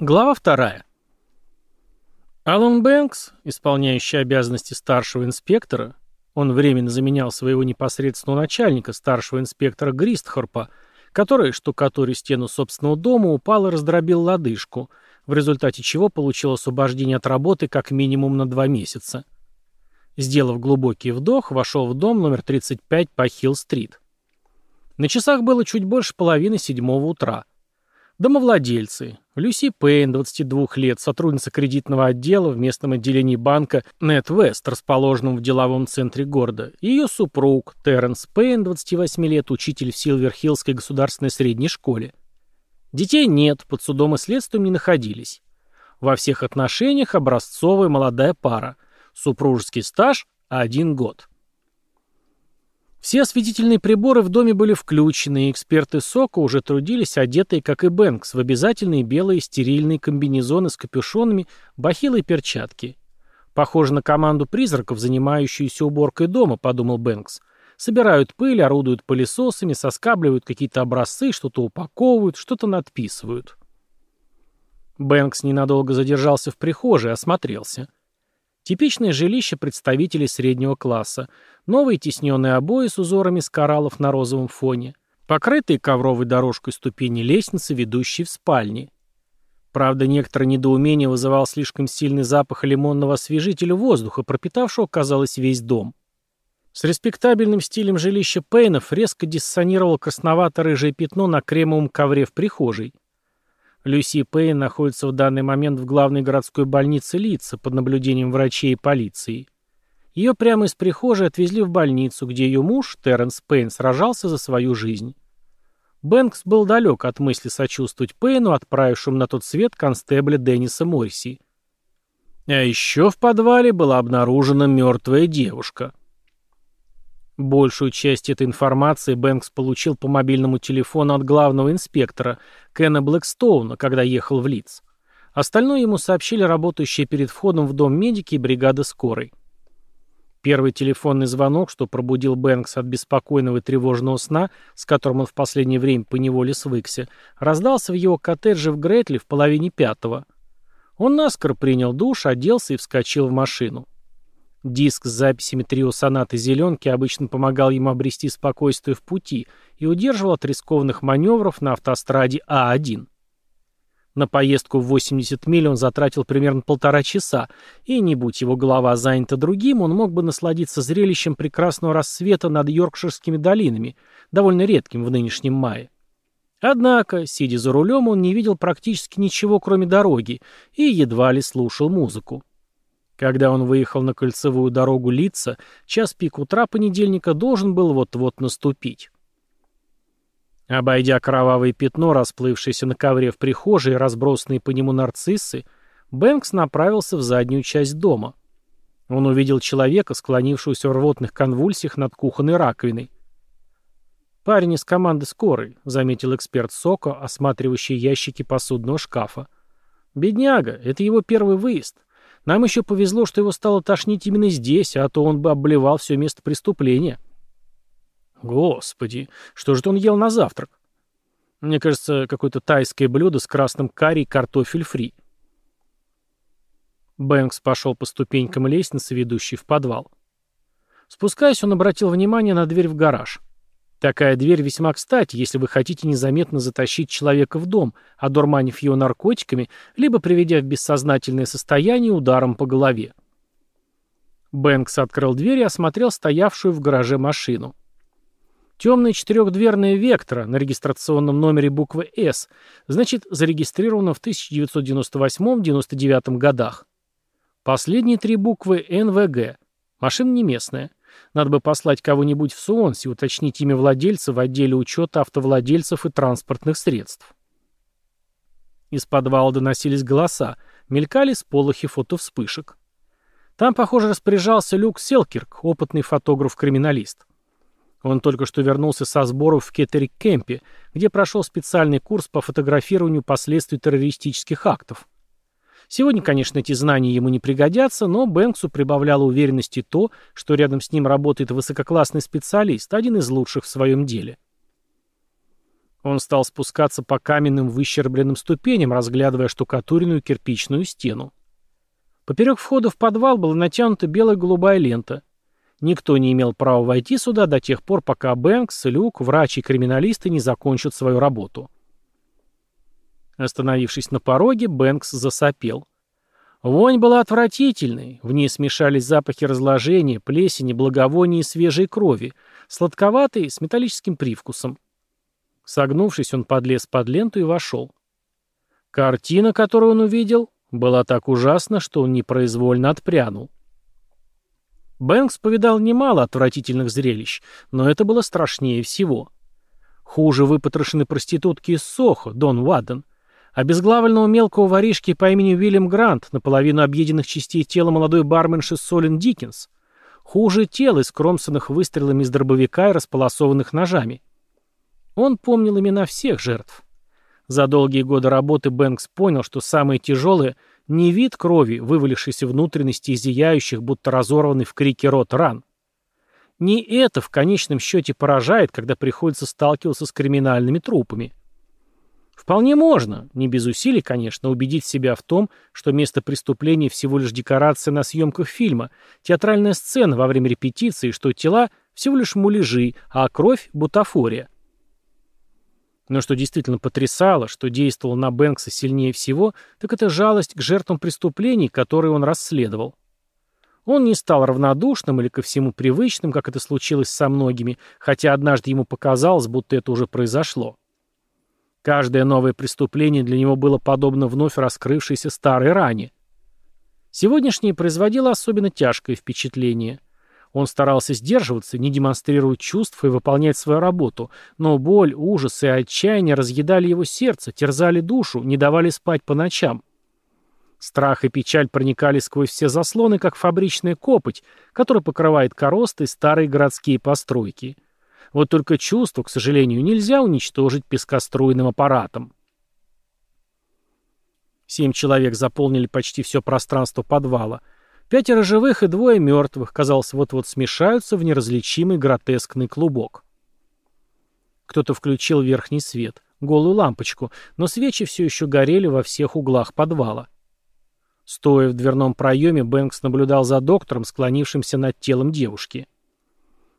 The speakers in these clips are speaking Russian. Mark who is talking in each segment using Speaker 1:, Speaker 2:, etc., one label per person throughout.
Speaker 1: Глава вторая. Алан Бэнкс, исполняющий обязанности старшего инспектора, он временно заменял своего непосредственного начальника, старшего инспектора Гристхорпа, который, штукатурив стену собственного дома, упал и раздробил лодыжку, в результате чего получил освобождение от работы как минимум на два месяца. Сделав глубокий вдох, вошел в дом номер 35 по Хилл-стрит. На часах было чуть больше половины седьмого утра – Домовладельцы. Люси Пейн, 22 лет, сотрудница кредитного отдела в местном отделении банка NetWest, расположенном в деловом центре города, ее супруг Терренс Пейн, 28 лет, учитель в Силверхиллской государственной средней школе. Детей нет, под судом и следствием не находились. Во всех отношениях образцовая молодая пара. Супружеский стаж – один год. Все осветительные приборы в доме были включены, и эксперты СОКа уже трудились, одетые, как и Бэнкс, в обязательные белые стерильные комбинезоны с капюшонами, бахилы и перчатки. «Похоже на команду призраков, занимающуюся уборкой дома», — подумал Бэнкс. «Собирают пыль, орудуют пылесосами, соскабливают какие-то образцы, что-то упаковывают, что-то надписывают». Бэнкс ненадолго задержался в прихожей, осмотрелся. Типичное жилище представителей среднего класса. Новые тисненные обои с узорами из кораллов на розовом фоне. Покрытые ковровой дорожкой ступени лестницы, ведущие в спальни. Правда, некоторое недоумение вызывал слишком сильный запах лимонного освежителя воздуха, пропитавшего, казалось, весь дом. С респектабельным стилем жилища Пейнов резко диссонировало красновато-рыжее пятно на кремовом ковре в прихожей. Люси Пейн находится в данный момент в главной городской больнице Лица под наблюдением врачей и полиции. Ее прямо из прихожей отвезли в больницу, где ее муж, Терренс Пейн, сражался за свою жизнь. Бэнкс был далек от мысли сочувствовать Пейну, отправившему на тот свет констебля Денниса Морси. А еще в подвале была обнаружена мертвая девушка – Большую часть этой информации Бэнкс получил по мобильному телефону от главного инспектора Кена Блэкстоуна, когда ехал в лиц. Остальное ему сообщили работающие перед входом в дом медики и бригада скорой. Первый телефонный звонок, что пробудил Бэнкс от беспокойного и тревожного сна, с которым он в последнее время поневоле свыкся, раздался в его коттедже в Гретли в половине пятого. Он наскоро принял душ, оделся и вскочил в машину. Диск с записями трио сонаты «Зеленки» обычно помогал им обрести спокойствие в пути и удерживал от рискованных маневров на автостраде А1. На поездку в 80 миль он затратил примерно полтора часа, и не будь его голова занята другим, он мог бы насладиться зрелищем прекрасного рассвета над Йоркширскими долинами, довольно редким в нынешнем мае. Однако, сидя за рулем, он не видел практически ничего, кроме дороги, и едва ли слушал музыку. Когда он выехал на кольцевую дорогу Лица, час пик утра понедельника должен был вот-вот наступить. Обойдя кровавое пятно, расплывшееся на ковре в прихожей, и разбросанные по нему нарциссы, Бэнкс направился в заднюю часть дома. Он увидел человека, склонившегося в рвотных конвульсиях над кухонной раковиной. «Парень из команды скорой», — заметил эксперт Соко, осматривающий ящики посудного шкафа. «Бедняга, это его первый выезд. Нам еще повезло, что его стало тошнить именно здесь, а то он бы обливал все место преступления. Господи, что же он ел на завтрак? Мне кажется, какое-то тайское блюдо с красным карри и картофель фри. Бэнкс пошел по ступенькам лестницы, ведущей в подвал. Спускаясь, он обратил внимание на дверь в гараж. Такая дверь весьма кстати, если вы хотите незаметно затащить человека в дом, одурманив его наркотиками, либо приведя в бессознательное состояние ударом по голове. Бэнкс открыл дверь и осмотрел стоявшую в гараже машину. Темная четырехдверная «Вектора» на регистрационном номере буквы «С», значит, зарегистрирована в 1998-1999 годах. Последние три буквы «НВГ». Машина не местная. Надо бы послать кого-нибудь в Суонс и уточнить имя владельца в отделе учета автовладельцев и транспортных средств. Из подвала доносились голоса, мелькали сполохи фотовспышек. Там, похоже, распоряжался Люк Селкирк, опытный фотограф-криминалист. Он только что вернулся со сборов в Кеттерик-Кемпе, где прошел специальный курс по фотографированию последствий террористических актов. Сегодня, конечно, эти знания ему не пригодятся, но Бэнксу прибавляло уверенности то, что рядом с ним работает высококлассный специалист, один из лучших в своем деле. Он стал спускаться по каменным выщербленным ступеням, разглядывая штукатуренную кирпичную стену. Поперек входа в подвал была натянута белая голубая лента. Никто не имел права войти сюда до тех пор, пока Бэнкс, Люк, врач и криминалисты не закончат свою работу. Остановившись на пороге, Бэнкс засопел. Вонь была отвратительной. В ней смешались запахи разложения, плесени, благовония и свежей крови, сладковатой, с металлическим привкусом. Согнувшись, он подлез под ленту и вошел. Картина, которую он увидел, была так ужасна, что он непроизвольно отпрянул. Бэнкс повидал немало отвратительных зрелищ, но это было страшнее всего. Хуже выпотрошены проститутки из Сохо, Дон Ваден — Обезглавленного мелкого воришки по имени Уильям Грант, наполовину объеденных частей тела молодой барменши Солин Диккенс. Хуже тел, искромсанных выстрелами из дробовика и располосованных ножами. Он помнил имена всех жертв. За долгие годы работы Бэнкс понял, что самое тяжелое – не вид крови, вывалившейся внутренности и зияющих, будто разорванный в крике рот ран. Не это в конечном счете поражает, когда приходится сталкиваться с криминальными трупами – Вполне можно, не без усилий, конечно, убедить себя в том, что место преступления всего лишь декорация на съемках фильма, театральная сцена во время репетиции, что тела всего лишь муляжи, а кровь – бутафория. Но что действительно потрясало, что действовало на Бэнкса сильнее всего, так это жалость к жертвам преступлений, которые он расследовал. Он не стал равнодушным или ко всему привычным, как это случилось со многими, хотя однажды ему показалось, будто это уже произошло. Каждое новое преступление для него было подобно вновь раскрывшейся старой ране. Сегодняшнее производило особенно тяжкое впечатление. Он старался сдерживаться, не демонстрировать чувств и выполнять свою работу, но боль, ужас и отчаяние разъедали его сердце, терзали душу, не давали спать по ночам. Страх и печаль проникали сквозь все заслоны, как фабричная копоть, которая покрывает коросты старые городские постройки. Вот только чувство, к сожалению, нельзя уничтожить пескоструйным аппаратом. Семь человек заполнили почти все пространство подвала. Пятеро живых и двое мертвых, казалось, вот-вот смешаются в неразличимый гротескный клубок. Кто-то включил верхний свет, голую лампочку, но свечи все еще горели во всех углах подвала. Стоя в дверном проеме, Бэнкс наблюдал за доктором, склонившимся над телом девушки.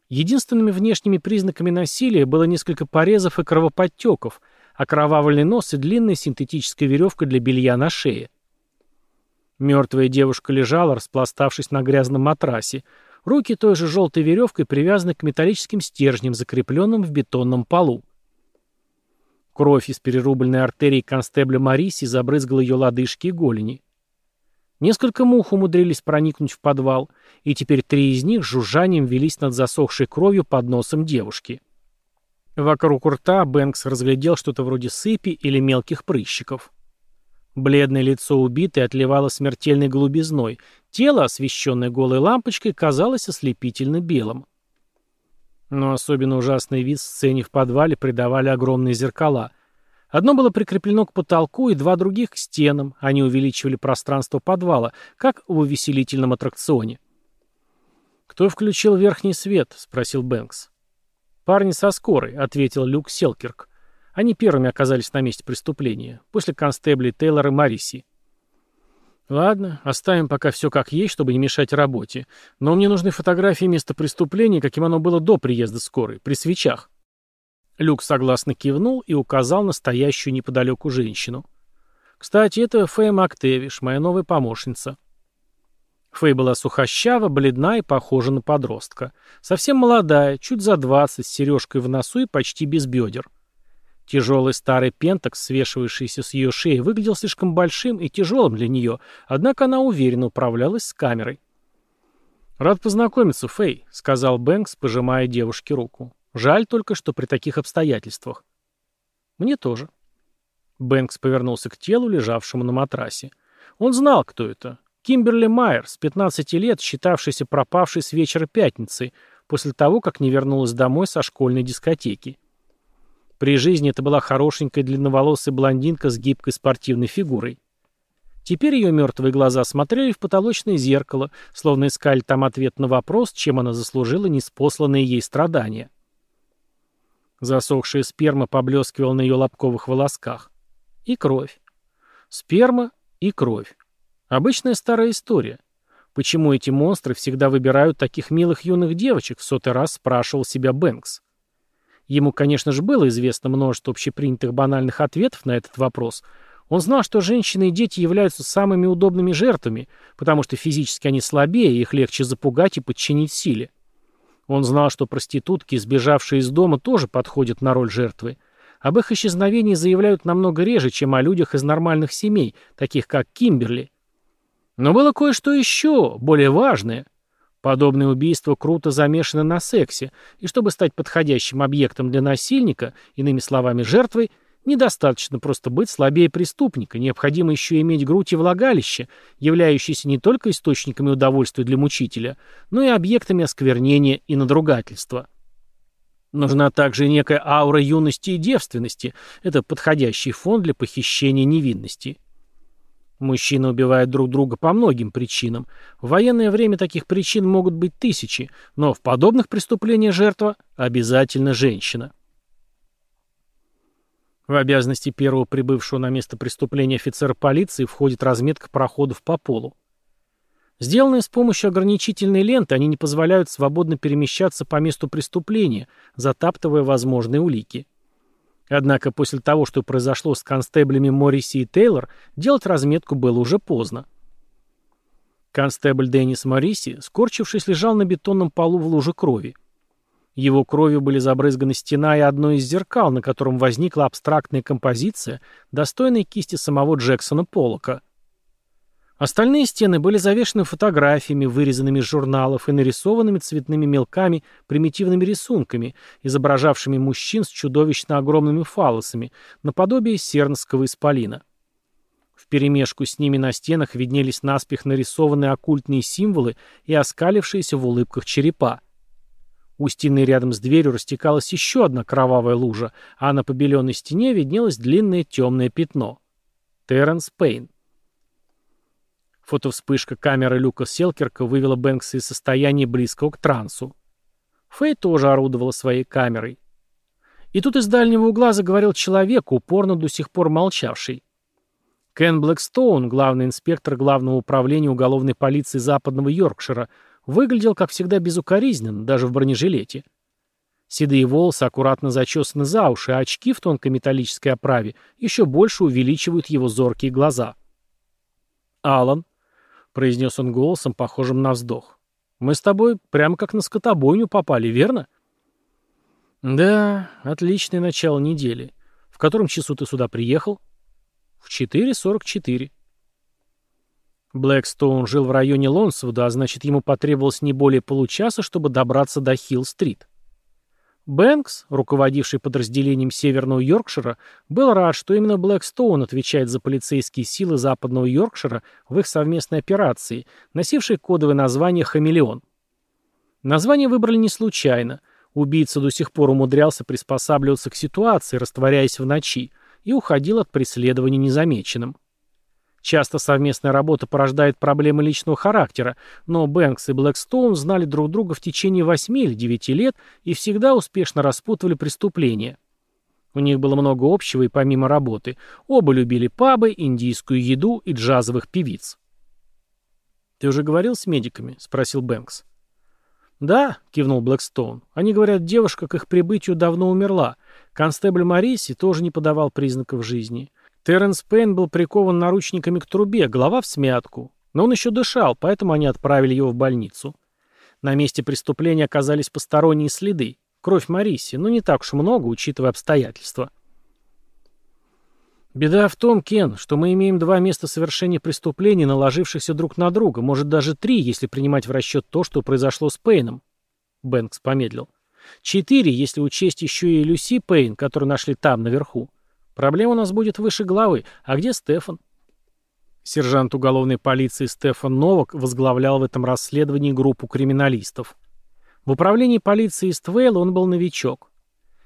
Speaker 1: Единственными внешними признаками насилия было несколько порезов и кровоподтеков, окровавленный а нос и длинная синтетическая веревка для белья на шее. Мертвая девушка лежала, распластавшись на грязном матрасе, руки той же желтой веревкой привязаны к металлическим стержням, закрепленным в бетонном полу. Кровь из перерубленной артерии констебля Мариси забрызгала ее лодыжки и голени. Несколько мух умудрились проникнуть в подвал, и теперь три из них жужжанием велись над засохшей кровью под носом девушки. Вокруг рта Бэнкс разглядел что-то вроде сыпи или мелких прыщиков. Бледное лицо убитой отливало смертельной голубизной, тело, освещенное голой лампочкой, казалось ослепительно белым. Но особенно ужасный вид сцене в подвале придавали огромные зеркала — Одно было прикреплено к потолку и два других к стенам. Они увеличивали пространство подвала, как в увеселительном аттракционе. «Кто включил верхний свет?» — спросил Бэнкс. «Парни со скорой», — ответил Люк Селкерк. Они первыми оказались на месте преступления, после констеблей Тейлора и Мариси. «Ладно, оставим пока все как есть, чтобы не мешать работе. Но мне нужны фотографии места преступления, каким оно было до приезда скорой, при свечах». Люк согласно кивнул и указал настоящую неподалеку женщину. «Кстати, это Фэй Мактевиш, моя новая помощница». Фэй была сухощава, бледна и похожа на подростка. Совсем молодая, чуть за двадцать, с сережкой в носу и почти без бедер. Тяжелый старый пенток, свешивающийся с ее шеи, выглядел слишком большим и тяжелым для нее, однако она уверенно управлялась с камерой. «Рад познакомиться, Фэй», — сказал Бэнкс, пожимая девушке руку. Жаль только, что при таких обстоятельствах. Мне тоже. Бэнкс повернулся к телу, лежавшему на матрасе. Он знал, кто это. Кимберли Майер, с 15 лет, считавшийся пропавшей с вечера пятницы, после того, как не вернулась домой со школьной дискотеки. При жизни это была хорошенькая длинноволосая блондинка с гибкой спортивной фигурой. Теперь ее мертвые глаза смотрели в потолочное зеркало, словно искали там ответ на вопрос, чем она заслужила неспосланные ей страдания засохшая сперма поблескивала на ее лобковых волосках. И кровь. Сперма и кровь. Обычная старая история. Почему эти монстры всегда выбирают таких милых юных девочек, в сотый раз спрашивал себя Бэнкс. Ему, конечно же, было известно множество общепринятых банальных ответов на этот вопрос. Он знал, что женщины и дети являются самыми удобными жертвами, потому что физически они слабее, и их легче запугать и подчинить силе. Он знал, что проститутки, сбежавшие из дома, тоже подходят на роль жертвы. Об их исчезновении заявляют намного реже, чем о людях из нормальных семей, таких как Кимберли. Но было кое-что еще, более важное. Подобные убийства круто замешаны на сексе, и чтобы стать подходящим объектом для насильника, иными словами жертвой – Недостаточно просто быть слабее преступника, необходимо еще иметь грудь и влагалище, являющиеся не только источниками удовольствия для мучителя, но и объектами осквернения и надругательства. Нужна также некая аура юности и девственности. Это подходящий фон для похищения невинности. Мужчины убивают друг друга по многим причинам. В военное время таких причин могут быть тысячи, но в подобных преступлениях жертва обязательно женщина. В обязанности первого прибывшего на место преступления офицера полиции входит разметка проходов по полу. Сделанные с помощью ограничительной ленты, они не позволяют свободно перемещаться по месту преступления, затаптывая возможные улики. Однако после того, что произошло с констеблями Морриси и Тейлор, делать разметку было уже поздно. Констебль Деннис Морриси, скорчившись, лежал на бетонном полу в луже крови. Его кровью были забрызганы стена и одно из зеркал, на котором возникла абстрактная композиция, достойная кисти самого Джексона Поллока. Остальные стены были завешены фотографиями, вырезанными из журналов и нарисованными цветными мелками примитивными рисунками, изображавшими мужчин с чудовищно огромными фалосами, наподобие сернского исполина. Вперемешку с ними на стенах виднелись наспех нарисованные оккультные символы и оскалившиеся в улыбках черепа. У стены рядом с дверью растекалась еще одна кровавая лужа, а на побеленной стене виднелось длинное темное пятно. Терренс Пейн. Фотовспышка камеры Люка Селкерка вывела Бэнкса из состояния близкого к трансу. Фэй тоже орудовала своей камерой. И тут из дальнего угла заговорил человек, упорно до сих пор молчавший. Кен Блэкстоун, главный инспектор Главного управления уголовной полиции Западного Йоркшира, выглядел, как всегда, безукоризненно, даже в бронежилете. Седые волосы аккуратно зачесаны за уши, а очки в тонкой металлической оправе еще больше увеличивают его зоркие глаза. «Алан», — произнес он голосом, похожим на вздох, — «мы с тобой прямо как на скотобойню попали, верно?» «Да, отличное начало недели. В котором часу ты сюда приехал?» «В 4.44». Блэкстоун жил в районе Лонсвуда, а значит, ему потребовалось не более получаса, чтобы добраться до Хилл-стрит. Бэнкс, руководивший подразделением Северного Йоркшира, был рад, что именно Блэкстоун отвечает за полицейские силы Западного Йоркшира в их совместной операции, носившей кодовое название «Хамелеон». Название выбрали не случайно. Убийца до сих пор умудрялся приспосабливаться к ситуации, растворяясь в ночи, и уходил от преследования незамеченным. Часто совместная работа порождает проблемы личного характера, но Бэнкс и Блэкстоун знали друг друга в течение 8 или 9 лет и всегда успешно распутывали преступления. У них было много общего и помимо работы. Оба любили пабы, индийскую еду и джазовых певиц. «Ты уже говорил с медиками?» — спросил Бэнкс. «Да», — кивнул Блэкстоун. «Они говорят, девушка к их прибытию давно умерла. Констебль Мариси тоже не подавал признаков жизни. Терренс Пейн был прикован наручниками к трубе, голова в смятку. Но он еще дышал, поэтому они отправили его в больницу. На месте преступления оказались посторонние следы. Кровь Мариси, но не так уж много, учитывая обстоятельства. Беда в том, Кен, что мы имеем два места совершения преступлений, наложившихся друг на друга, может даже три, если принимать в расчет то, что произошло с Пейном. Бэнкс помедлил. Четыре, если учесть еще и Люси Пейн, которую нашли там, наверху. Проблема у нас будет выше главы. А где Стефан? Сержант уголовной полиции Стефан Новак возглавлял в этом расследовании группу криминалистов. В управлении полиции Иствейла он был новичок.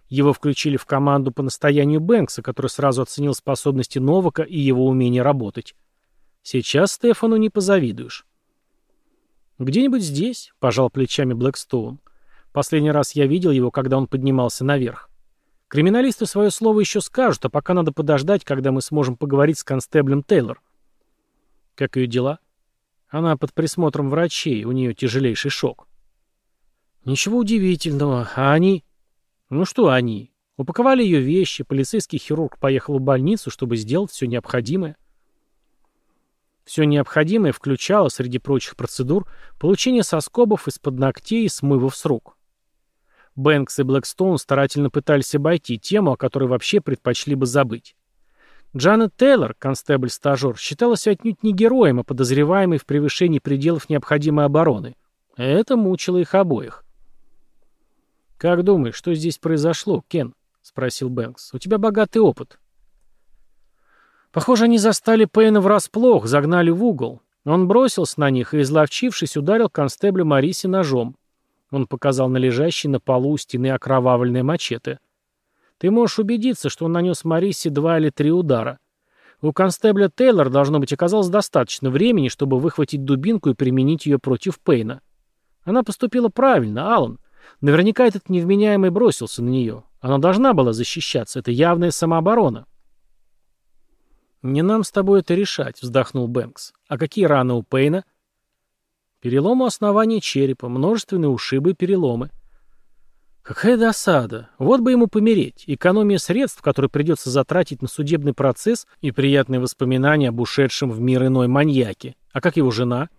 Speaker 1: Его включили в команду по настоянию Бэнкса, который сразу оценил способности Новака и его умение работать. Сейчас Стефану не позавидуешь. «Где-нибудь здесь», — пожал плечами Блэкстоун. «Последний раз я видел его, когда он поднимался наверх. Криминалисты свое слово еще скажут, а пока надо подождать, когда мы сможем поговорить с констеблем Тейлор. Как ее дела? Она под присмотром врачей, у нее тяжелейший шок. Ничего удивительного, а они... Ну что они? Упаковали ее вещи, полицейский хирург поехал в больницу, чтобы сделать все необходимое. Все необходимое включало, среди прочих процедур, получение соскобов из-под ногтей и смывов с рук. Бэнкс и Блэкстоун старательно пытались обойти тему, о которой вообще предпочли бы забыть. Джанет Тейлор, констебль-стажер, считалась отнюдь не героем, а подозреваемой в превышении пределов необходимой обороны. Это мучило их обоих. «Как думаешь, что здесь произошло, Кен?» — спросил Бэнкс. «У тебя богатый опыт». Похоже, они застали Пейна врасплох, загнали в угол. Он бросился на них и, изловчившись, ударил констебля Мариси ножом. Он показал на лежащие на полу у стены окровавленные мачете. «Ты можешь убедиться, что он нанес Марисе два или три удара. У констебля Тейлор, должно быть, оказалось достаточно времени, чтобы выхватить дубинку и применить ее против Пейна. Она поступила правильно, Алан. Наверняка этот невменяемый бросился на нее. Она должна была защищаться. Это явная самооборона». «Не нам с тобой это решать», — вздохнул Бэнкс. «А какие раны у Пейна?» Переломы основания черепа, множественные ушибы и переломы. Какая досада. Вот бы ему помереть. Экономия средств, которые придется затратить на судебный процесс и приятные воспоминания об ушедшем в мир иной маньяке. А как его жена?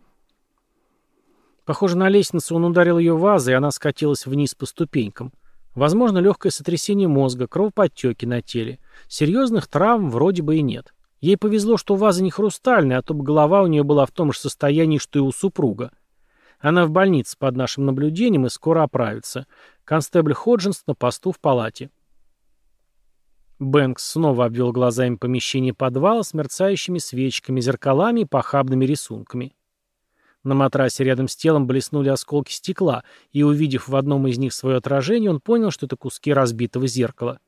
Speaker 1: Похоже, на лестницу он ударил ее вазой, и она скатилась вниз по ступенькам. Возможно, легкое сотрясение мозга, кровоподтеки на теле. Серьезных травм вроде бы и нет. Ей повезло, что ваза не хрустальная, а то бы голова у нее была в том же состоянии, что и у супруга. Она в больнице под нашим наблюдением и скоро оправится. Констебль Ходжинс на посту в палате. Бэнкс снова обвел глазами помещение подвала с мерцающими свечками, зеркалами и похабными рисунками. На матрасе рядом с телом блеснули осколки стекла, и, увидев в одном из них свое отражение, он понял, что это куски разбитого зеркала.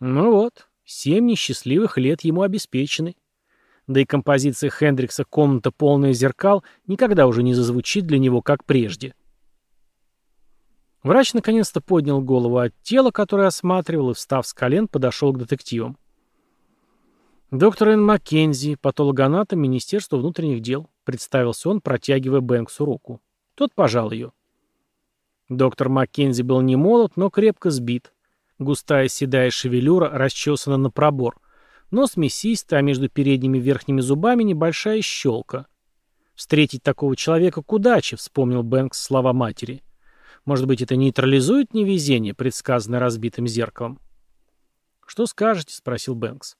Speaker 1: «Ну вот, Семь несчастливых лет ему обеспечены. Да и композиция Хендрикса «Комната полная зеркал» никогда уже не зазвучит для него, как прежде. Врач наконец-то поднял голову от тела, которое осматривал, и, встав с колен, подошел к детективам. «Доктор Энн Маккензи, патологоанатом Министерства внутренних дел», представился он, протягивая Бэнксу руку. Тот пожал ее. Доктор Маккензи был не молод, но крепко сбит. Густая седая шевелюра расчесана на пробор. Нос мясистый, а между передними верхними зубами небольшая щелка. «Встретить такого человека к удаче», — вспомнил Бэнкс слова матери. «Может быть, это нейтрализует невезение, предсказанное разбитым зеркалом?» «Что скажете?» — спросил Бэнкс.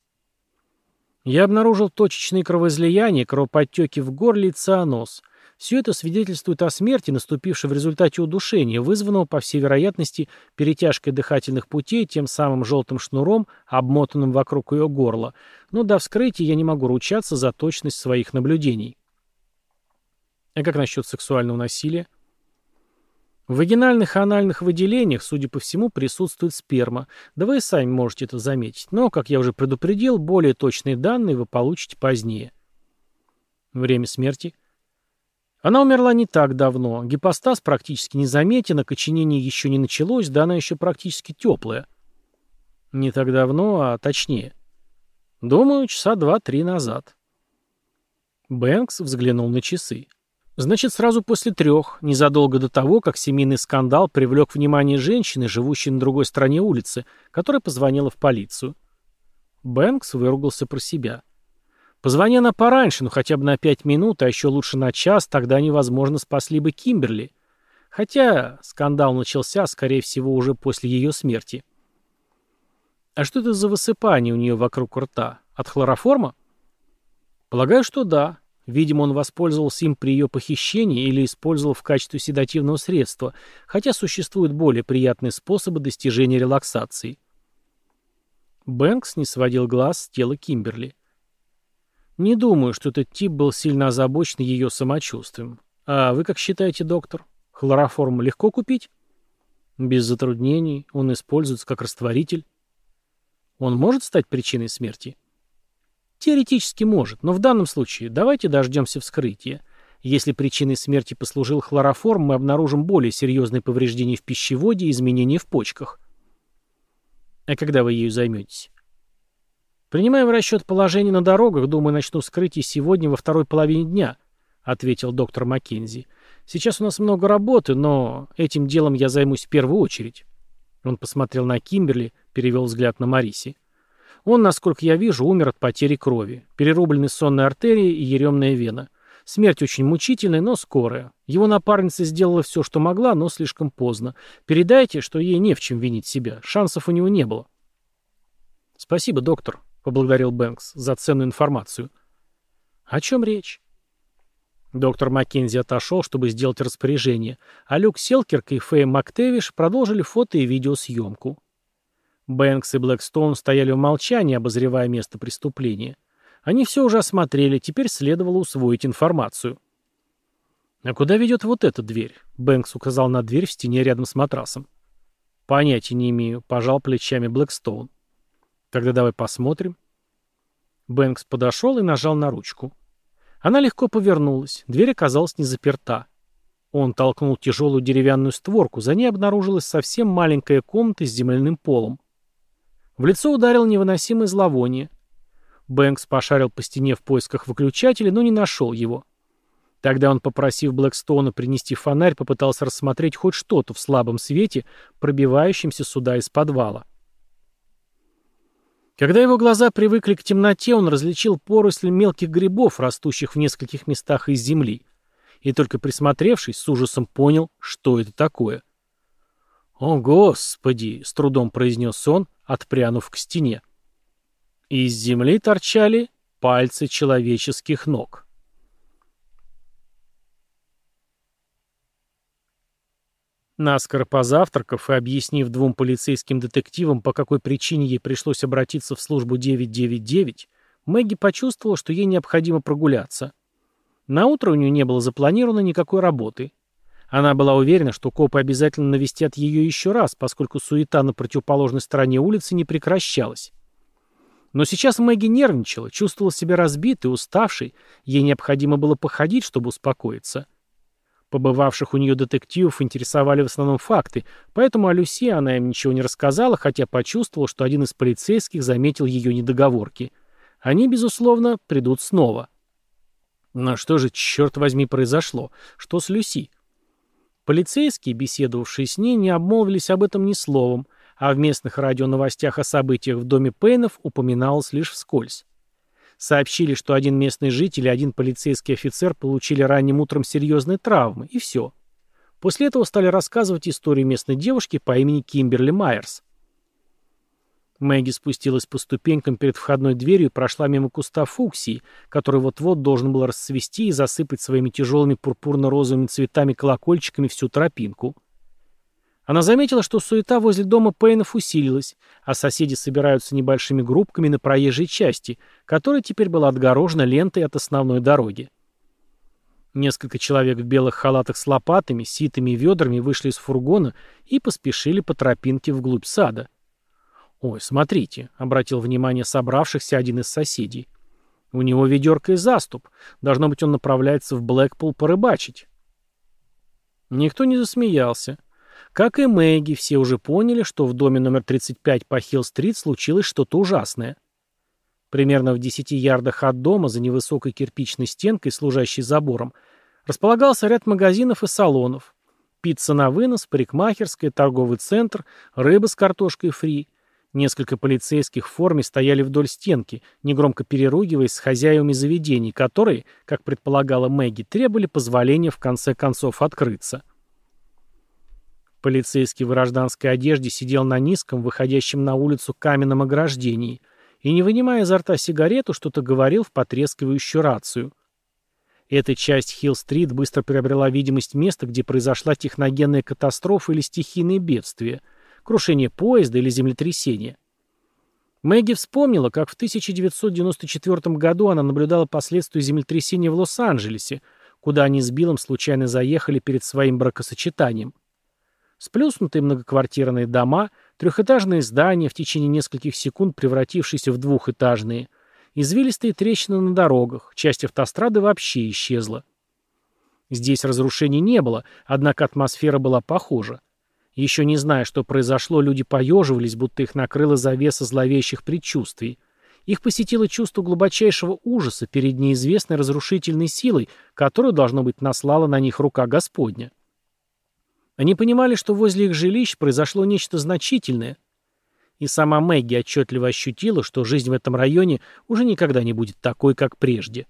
Speaker 1: «Я обнаружил точечные кровоизлияния, кровоподтеки в горле и цианоз. Все это свидетельствует о смерти, наступившей в результате удушения, вызванного, по всей вероятности, перетяжкой дыхательных путей тем самым желтым шнуром, обмотанным вокруг ее горла. Но до вскрытия я не могу ручаться за точность своих наблюдений. А как насчет сексуального насилия? В вагинальных и анальных выделениях, судя по всему, присутствует сперма. Да вы и сами можете это заметить. Но, как я уже предупредил, более точные данные вы получите позднее. Время смерти – она умерла не так давно. Гипостаз практически незаметен, а коченение еще не началось, да она еще практически теплая. Не так давно, а точнее. Думаю, часа два-три назад. Бэнкс взглянул на часы. Значит, сразу после трех, незадолго до того, как семейный скандал привлек внимание женщины, живущей на другой стороне улицы, которая позвонила в полицию. Бэнкс выругался про себя. Позвони она пораньше, ну хотя бы на пять минут, а еще лучше на час, тогда они, возможно, спасли бы Кимберли. Хотя скандал начался, скорее всего, уже после ее смерти. А что это за высыпание у нее вокруг рта? От хлороформа? Полагаю, что да. Видимо, он воспользовался им при ее похищении или использовал в качестве седативного средства, хотя существуют более приятные способы достижения релаксации. Бэнкс не сводил глаз с тела Кимберли. Не думаю, что этот тип был сильно озабочен ее самочувствием. А вы как считаете, доктор? Хлороформ легко купить? Без затруднений. Он используется как растворитель. Он может стать причиной смерти? Теоретически может, но в данном случае давайте дождемся вскрытия. Если причиной смерти послужил хлороформ, мы обнаружим более серьезные повреждения в пищеводе и изменения в почках. А когда вы ею займетесь? «Принимаем в расчет положение на дорогах, думаю, начну скрытие сегодня во второй половине дня», — ответил доктор Маккензи. «Сейчас у нас много работы, но этим делом я займусь в первую очередь». Он посмотрел на Кимберли, перевел взгляд на Мариси. «Он, насколько я вижу, умер от потери крови, перерублены сонные артерии и еремная вена. Смерть очень мучительная, но скорая. Его напарница сделала все, что могла, но слишком поздно. Передайте, что ей не в чем винить себя. Шансов у него не было». «Спасибо, доктор», — поблагодарил Бэнкс за ценную информацию. А «О чем речь?» Доктор Маккензи отошел, чтобы сделать распоряжение, а Люк Селкерк и Фэй Мактевиш продолжили фото- и видеосъемку. Бэнкс и Блэкстоун стояли в молчании, обозревая место преступления. Они все уже осмотрели, теперь следовало усвоить информацию. «А куда ведет вот эта дверь?» — Бэнкс указал на дверь в стене рядом с матрасом. «Понятия не имею», — пожал плечами Блэкстоун. Тогда давай посмотрим. Бэнкс подошел и нажал на ручку. Она легко повернулась, дверь оказалась не заперта. Он толкнул тяжелую деревянную створку, за ней обнаружилась совсем маленькая комната с земляным полом. В лицо ударил невыносимое зловоние. Бэнкс пошарил по стене в поисках выключателя, но не нашел его. Тогда он, попросив Блэкстоуна принести фонарь, попытался рассмотреть хоть что-то в слабом свете, пробивающемся сюда из подвала. Когда его глаза привыкли к темноте, он различил поросль мелких грибов, растущих в нескольких местах из земли. И только присмотревшись, с ужасом понял, что это такое. «О, Господи!» — с трудом произнес он, отпрянув к стене. Из земли торчали пальцы человеческих ног. Наскоро позавтракав и объяснив двум полицейским детективам, по какой причине ей пришлось обратиться в службу 999, Мэгги почувствовала, что ей необходимо прогуляться. На утро у нее не было запланировано никакой работы. Она была уверена, что копы обязательно навестят ее еще раз, поскольку суета на противоположной стороне улицы не прекращалась. Но сейчас Мэгги нервничала, чувствовала себя разбитой, уставшей, ей необходимо было походить, чтобы успокоиться побывавших у нее детективов интересовали в основном факты, поэтому о Люси она им ничего не рассказала, хотя почувствовала, что один из полицейских заметил ее недоговорки. Они, безусловно, придут снова. Но что же, черт возьми, произошло? Что с Люси? Полицейские, беседовавшие с ней, не обмолвились об этом ни словом, а в местных радионовостях о событиях в доме Пейнов упоминалось лишь вскользь. Сообщили, что один местный житель и один полицейский офицер получили ранним утром серьезные травмы, и все. После этого стали рассказывать историю местной девушки по имени Кимберли Майерс. Мэгги спустилась по ступенькам перед входной дверью и прошла мимо куста фуксии, который вот-вот должен был расцвести и засыпать своими тяжелыми пурпурно-розовыми цветами колокольчиками всю тропинку. — она заметила, что суета возле дома Пейнов усилилась, а соседи собираются небольшими группками на проезжей части, которая теперь была отгорожена лентой от основной дороги. Несколько человек в белых халатах с лопатами, ситами и ведрами вышли из фургона и поспешили по тропинке вглубь сада. «Ой, смотрите», — обратил внимание собравшихся один из соседей. «У него ведерко и заступ. Должно быть, он направляется в Блэкпул порыбачить». Никто не засмеялся. Как и Мэгги, все уже поняли, что в доме номер 35 по Хилл-стрит случилось что-то ужасное. Примерно в 10 ярдах от дома, за невысокой кирпичной стенкой, служащей забором, располагался ряд магазинов и салонов. Пицца на вынос, парикмахерская, торговый центр, рыба с картошкой фри. Несколько полицейских в форме стояли вдоль стенки, негромко переругиваясь с хозяевами заведений, которые, как предполагала Мэгги, требовали позволения в конце концов открыться. Полицейский в гражданской одежде сидел на низком, выходящем на улицу каменном ограждении, и, не вынимая изо рта сигарету, что-то говорил в потрескивающую рацию. Эта часть Хилл-стрит быстро приобрела видимость места, где произошла техногенная катастрофа или стихийное бедствие, крушение поезда или землетрясение. Мэгги вспомнила, как в 1994 году она наблюдала последствия землетрясения в Лос-Анджелесе, куда они с Биллом случайно заехали перед своим бракосочетанием. Сплюснутые многоквартирные дома, трехэтажные здания, в течение нескольких секунд превратившиеся в двухэтажные, извилистые трещины на дорогах, часть автострады вообще исчезла. Здесь разрушений не было, однако атмосфера была похожа. Еще не зная, что произошло, люди поеживались, будто их накрыла завеса зловещих предчувствий. Их посетило чувство глубочайшего ужаса перед неизвестной разрушительной силой, которую, должно быть, наслала на них рука Господня. Они понимали, что возле их жилищ произошло нечто значительное. И сама Мэгги отчетливо ощутила, что жизнь в этом районе уже никогда не будет такой, как прежде.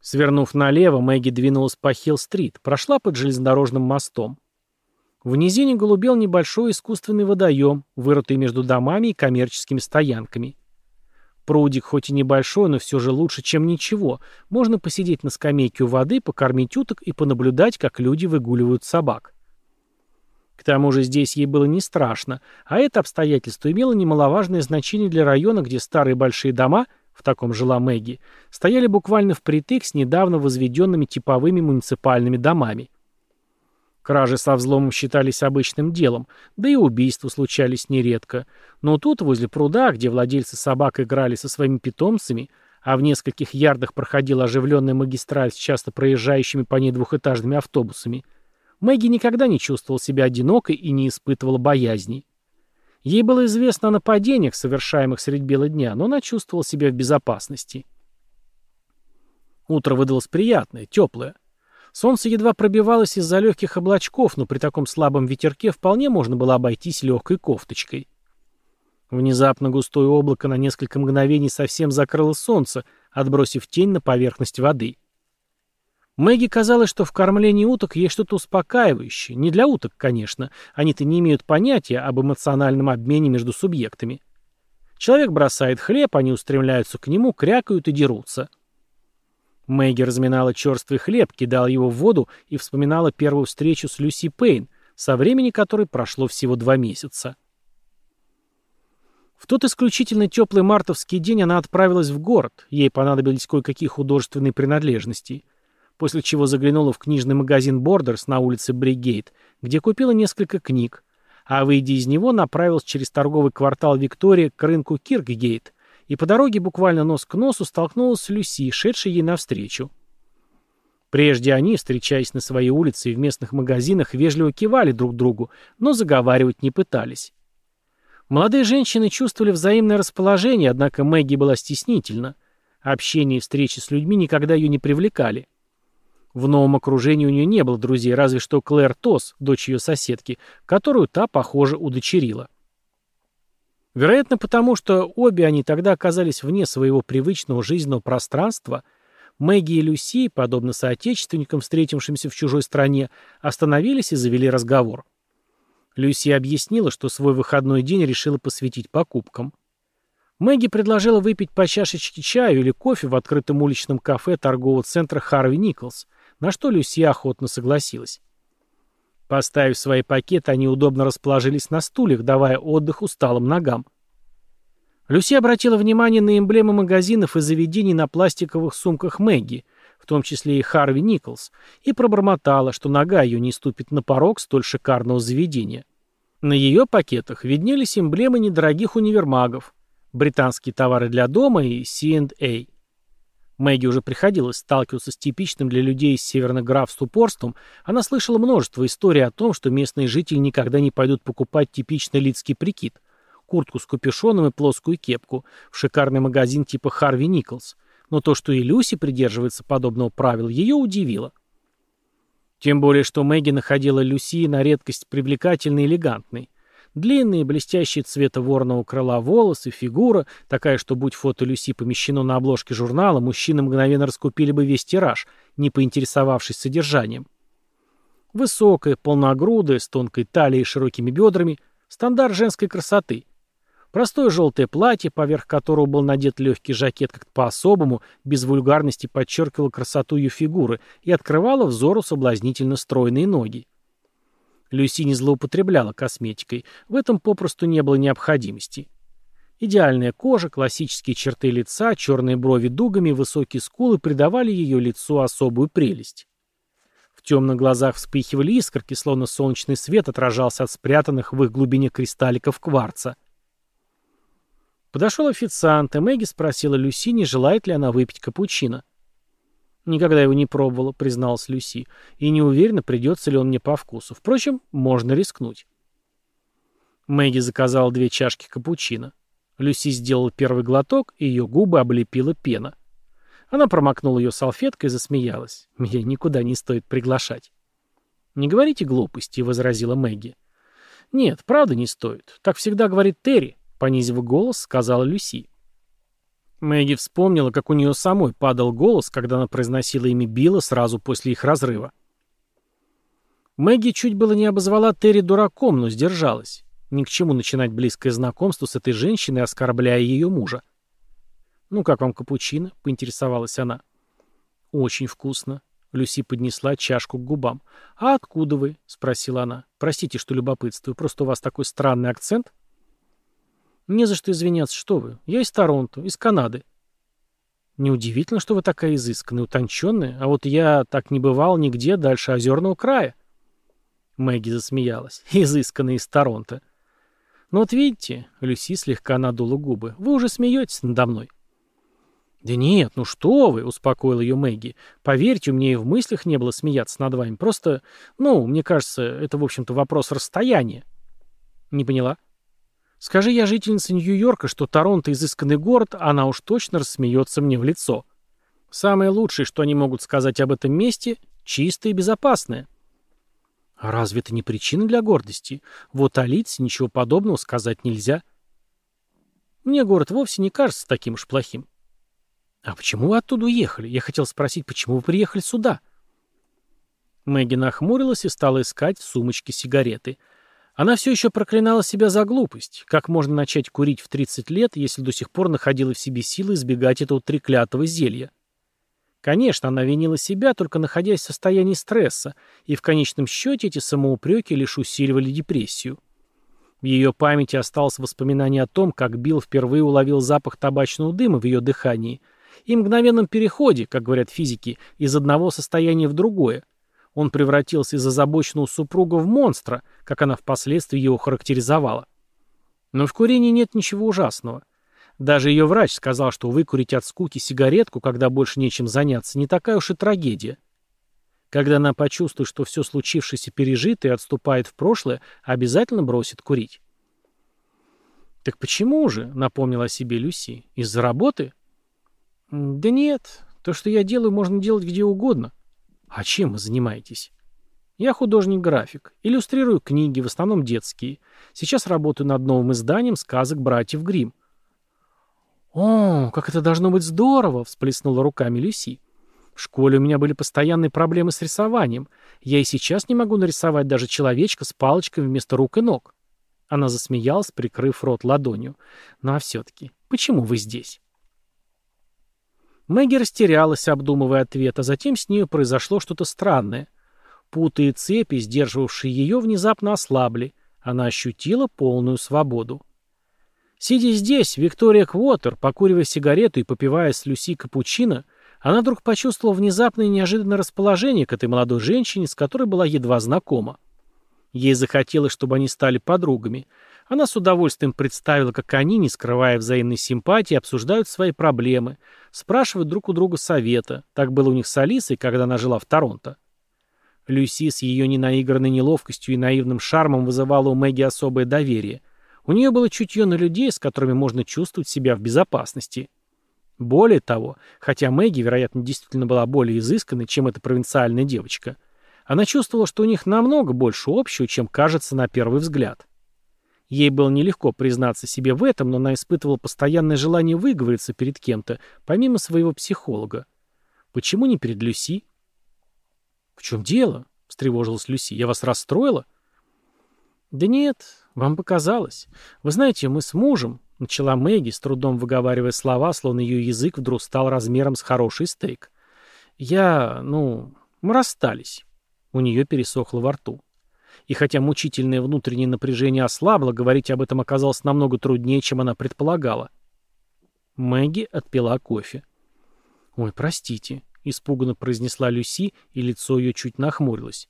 Speaker 1: Свернув налево, Мэгги двинулась по Хилл-стрит, прошла под железнодорожным мостом. В низине голубел небольшой искусственный водоем, вырытый между домами и коммерческими стоянками. Прудик хоть и небольшой, но все же лучше, чем ничего. Можно посидеть на скамейке у воды, покормить уток и понаблюдать, как люди выгуливают собак. К тому же здесь ей было не страшно, а это обстоятельство имело немаловажное значение для района, где старые большие дома, в таком жила Мэгги, стояли буквально впритык с недавно возведенными типовыми муниципальными домами. Кражи со взломом считались обычным делом, да и убийства случались нередко. Но тут, возле пруда, где владельцы собак играли со своими питомцами, а в нескольких ярдах проходила оживленная магистраль с часто проезжающими по ней двухэтажными автобусами, Мэгги никогда не чувствовала себя одинокой и не испытывала боязни. Ей было известно о нападениях, совершаемых средь бела дня, но она чувствовала себя в безопасности. Утро выдалось приятное, теплое. Солнце едва пробивалось из-за легких облачков, но при таком слабом ветерке вполне можно было обойтись легкой кофточкой. Внезапно густое облако на несколько мгновений совсем закрыло солнце, отбросив тень на поверхность воды. Мэгги казалось, что в кормлении уток есть что-то успокаивающее. Не для уток, конечно. Они-то не имеют понятия об эмоциональном обмене между субъектами. Человек бросает хлеб, они устремляются к нему, крякают и дерутся. — Мэгги разминала черствый хлеб, кидала его в воду и вспоминала первую встречу с Люси Пейн, со времени которой прошло всего два месяца. В тот исключительно теплый мартовский день она отправилась в город, ей понадобились кое-какие художественные принадлежности, после чего заглянула в книжный магазин «Бордерс» на улице Бригейт, где купила несколько книг, а выйдя из него, направилась через торговый квартал Виктория к рынку Киркгейт, и по дороге буквально нос к носу столкнулась с Люси, шедшей ей навстречу. Прежде они, встречаясь на своей улице и в местных магазинах, вежливо кивали друг другу, но заговаривать не пытались. Молодые женщины чувствовали взаимное расположение, однако Мэгги была стеснительна. Общение и встречи с людьми никогда ее не привлекали. В новом окружении у нее не было друзей, разве что Клэр Тос, дочь ее соседки, которую та, похоже, удочерила. Вероятно, потому что обе они тогда оказались вне своего привычного жизненного пространства, Мэгги и Люси, подобно соотечественникам, встретившимся в чужой стране, остановились и завели разговор. Люси объяснила, что свой выходной день решила посвятить покупкам. Мэгги предложила выпить по чашечке чаю или кофе в открытом уличном кафе торгового центра Харви Николс, на что Люси охотно согласилась. Поставив свои пакеты, они удобно расположились на стульях, давая отдых усталым ногам. Люси обратила внимание на эмблемы магазинов и заведений на пластиковых сумках Мэгги, в том числе и Харви Николс, и пробормотала, что нога ее не ступит на порог столь шикарного заведения. На ее пакетах виднелись эмблемы недорогих универмагов, британские товары для дома и C&A. Мэгги уже приходилось сталкиваться с типичным для людей из севернографств упорством, она слышала множество историй о том, что местные жители никогда не пойдут покупать типичный лицкий прикид – куртку с капюшоном и плоскую кепку в шикарный магазин типа Харви Николс. Но то, что и Люси придерживается подобного правила, ее удивило. Тем более, что Мэгги находила Люси на редкость привлекательной и элегантной. Длинные, блестящие цвета ворного крыла волосы, фигура, такая, что будь фото Люси помещено на обложке журнала, мужчины мгновенно раскупили бы весь тираж, не поинтересовавшись содержанием. Высокая, полногрудая, с тонкой талией и широкими бедрами, стандарт женской красоты. Простое желтое платье, поверх которого был надет легкий жакет как-то по-особому, без вульгарности подчеркивало красоту ее фигуры и открывало взору соблазнительно стройные ноги. Люси не злоупотребляла косметикой, в этом попросту не было необходимости. Идеальная кожа, классические черты лица, черные брови дугами, высокие скулы придавали ее лицу особую прелесть. В темных глазах вспыхивали искорки, словно солнечный свет отражался от спрятанных в их глубине кристалликов кварца. Подошел официант, и Мэгги спросила Люси, не желает ли она выпить капучино. Никогда его не пробовала, призналась Люси, и не уверена, придется ли он мне по вкусу. Впрочем, можно рискнуть. Мэгги заказала две чашки капучино. Люси сделала первый глоток, и ее губы облепила пена. Она промокнула ее салфеткой и засмеялась. «Меня никуда не стоит приглашать». «Не говорите глупости», — возразила Мэгги. «Нет, правда не стоит. Так всегда говорит Терри», — понизив голос, сказала Люси. Мэгги вспомнила, как у нее самой падал голос, когда она произносила имя Билла сразу после их разрыва. Мэгги чуть было не обозвала Терри дураком, но сдержалась. Ни к чему начинать близкое знакомство с этой женщиной, оскорбляя ее мужа. «Ну, как вам капучино?» — поинтересовалась она. «Очень вкусно». Люси поднесла чашку к губам. «А откуда вы?» — спросила она. «Простите, что любопытствую, просто у вас такой странный акцент». Не за что извиняться, что вы. Я из Торонто, из Канады. Неудивительно, что вы такая изысканная, утонченная, а вот я так не бывал нигде дальше озерного края. Мэгги засмеялась. Изысканная из Торонто. Ну вот видите, Люси слегка надула губы. Вы уже смеетесь надо мной. «Да нет, ну что вы!» — успокоила ее Мэгги. «Поверьте, у меня и в мыслях не было смеяться над вами. Просто, ну, мне кажется, это, в общем-то, вопрос расстояния». «Не поняла?» Скажи я жительнице Нью-Йорка, что Торонто – изысканный город, а она уж точно рассмеется мне в лицо. Самое лучшее, что они могут сказать об этом месте – чистое и безопасное. А разве это не причина для гордости? Вот о Лидсе ничего подобного сказать нельзя. Мне город вовсе не кажется таким уж плохим. А почему вы оттуда уехали? Я хотел спросить, почему вы приехали сюда? Мэгги нахмурилась и стала искать в сумочке сигареты – она все еще проклинала себя за глупость. Как можно начать курить в 30 лет, если до сих пор находила в себе силы избегать этого треклятого зелья? Конечно, она винила себя, только находясь в состоянии стресса, и в конечном счете эти самоупреки лишь усиливали депрессию. В ее памяти осталось воспоминание о том, как Билл впервые уловил запах табачного дыма в ее дыхании и мгновенном переходе, как говорят физики, из одного состояния в другое, он превратился из озабоченного супруга в монстра, как она впоследствии его характеризовала. Но в курении нет ничего ужасного. Даже ее врач сказал, что выкурить от скуки сигаретку, когда больше нечем заняться, не такая уж и трагедия. Когда она почувствует, что все случившееся пережито и отступает в прошлое, обязательно бросит курить. «Так почему же?» — напомнила о себе Люси. «Из-за работы?» «Да нет. То, что я делаю, можно делать где угодно». А чем вы занимаетесь? Я художник-график. Иллюстрирую книги, в основном детские. Сейчас работаю над новым изданием сказок братьев Гримм. «О, как это должно быть здорово!» — всплеснула руками Люси. «В школе у меня были постоянные проблемы с рисованием. Я и сейчас не могу нарисовать даже человечка с палочками вместо рук и ног». Она засмеялась, прикрыв рот ладонью. «Ну а все-таки, почему вы здесь?» Мэгги растерялась, обдумывая ответ, а затем с нею произошло что-то странное. Путы и цепи, сдерживавшие ее, внезапно ослабли. Она ощутила полную свободу. Сидя здесь, Виктория Квотер, покуривая сигарету и попивая с Люси капучино, она вдруг почувствовала внезапное и неожиданное расположение к этой молодой женщине, с которой была едва знакома. Ей захотелось, чтобы они стали подругами — она с удовольствием представила, как они, не скрывая взаимной симпатии, обсуждают свои проблемы, спрашивают друг у друга совета. Так было у них с Алисой, когда она жила в Торонто. Люси с ее ненаигранной неловкостью и наивным шармом вызывала у Мэгги особое доверие. У нее было чутье на людей, с которыми можно чувствовать себя в безопасности. Более того, хотя Мэгги, вероятно, действительно была более изысканной, чем эта провинциальная девочка, она чувствовала, что у них намного больше общего, чем кажется на первый взгляд. Ей было нелегко признаться себе в этом, но она испытывала постоянное желание выговориться перед кем-то, помимо своего психолога. Почему не перед Люси? «В чем дело?» — встревожилась Люси. «Я вас расстроила?» «Да нет, вам показалось. Вы знаете, мы с мужем...» — начала Мэгги, с трудом выговаривая слова, словно ее язык вдруг стал размером с хороший стейк. «Я... ну... мы расстались». У нее пересохло во рту. И хотя мучительное внутреннее напряжение ослабло, говорить об этом оказалось намного труднее, чем она предполагала. Мэгги отпила кофе. «Ой, простите», — испуганно произнесла Люси, и лицо ее чуть нахмурилось.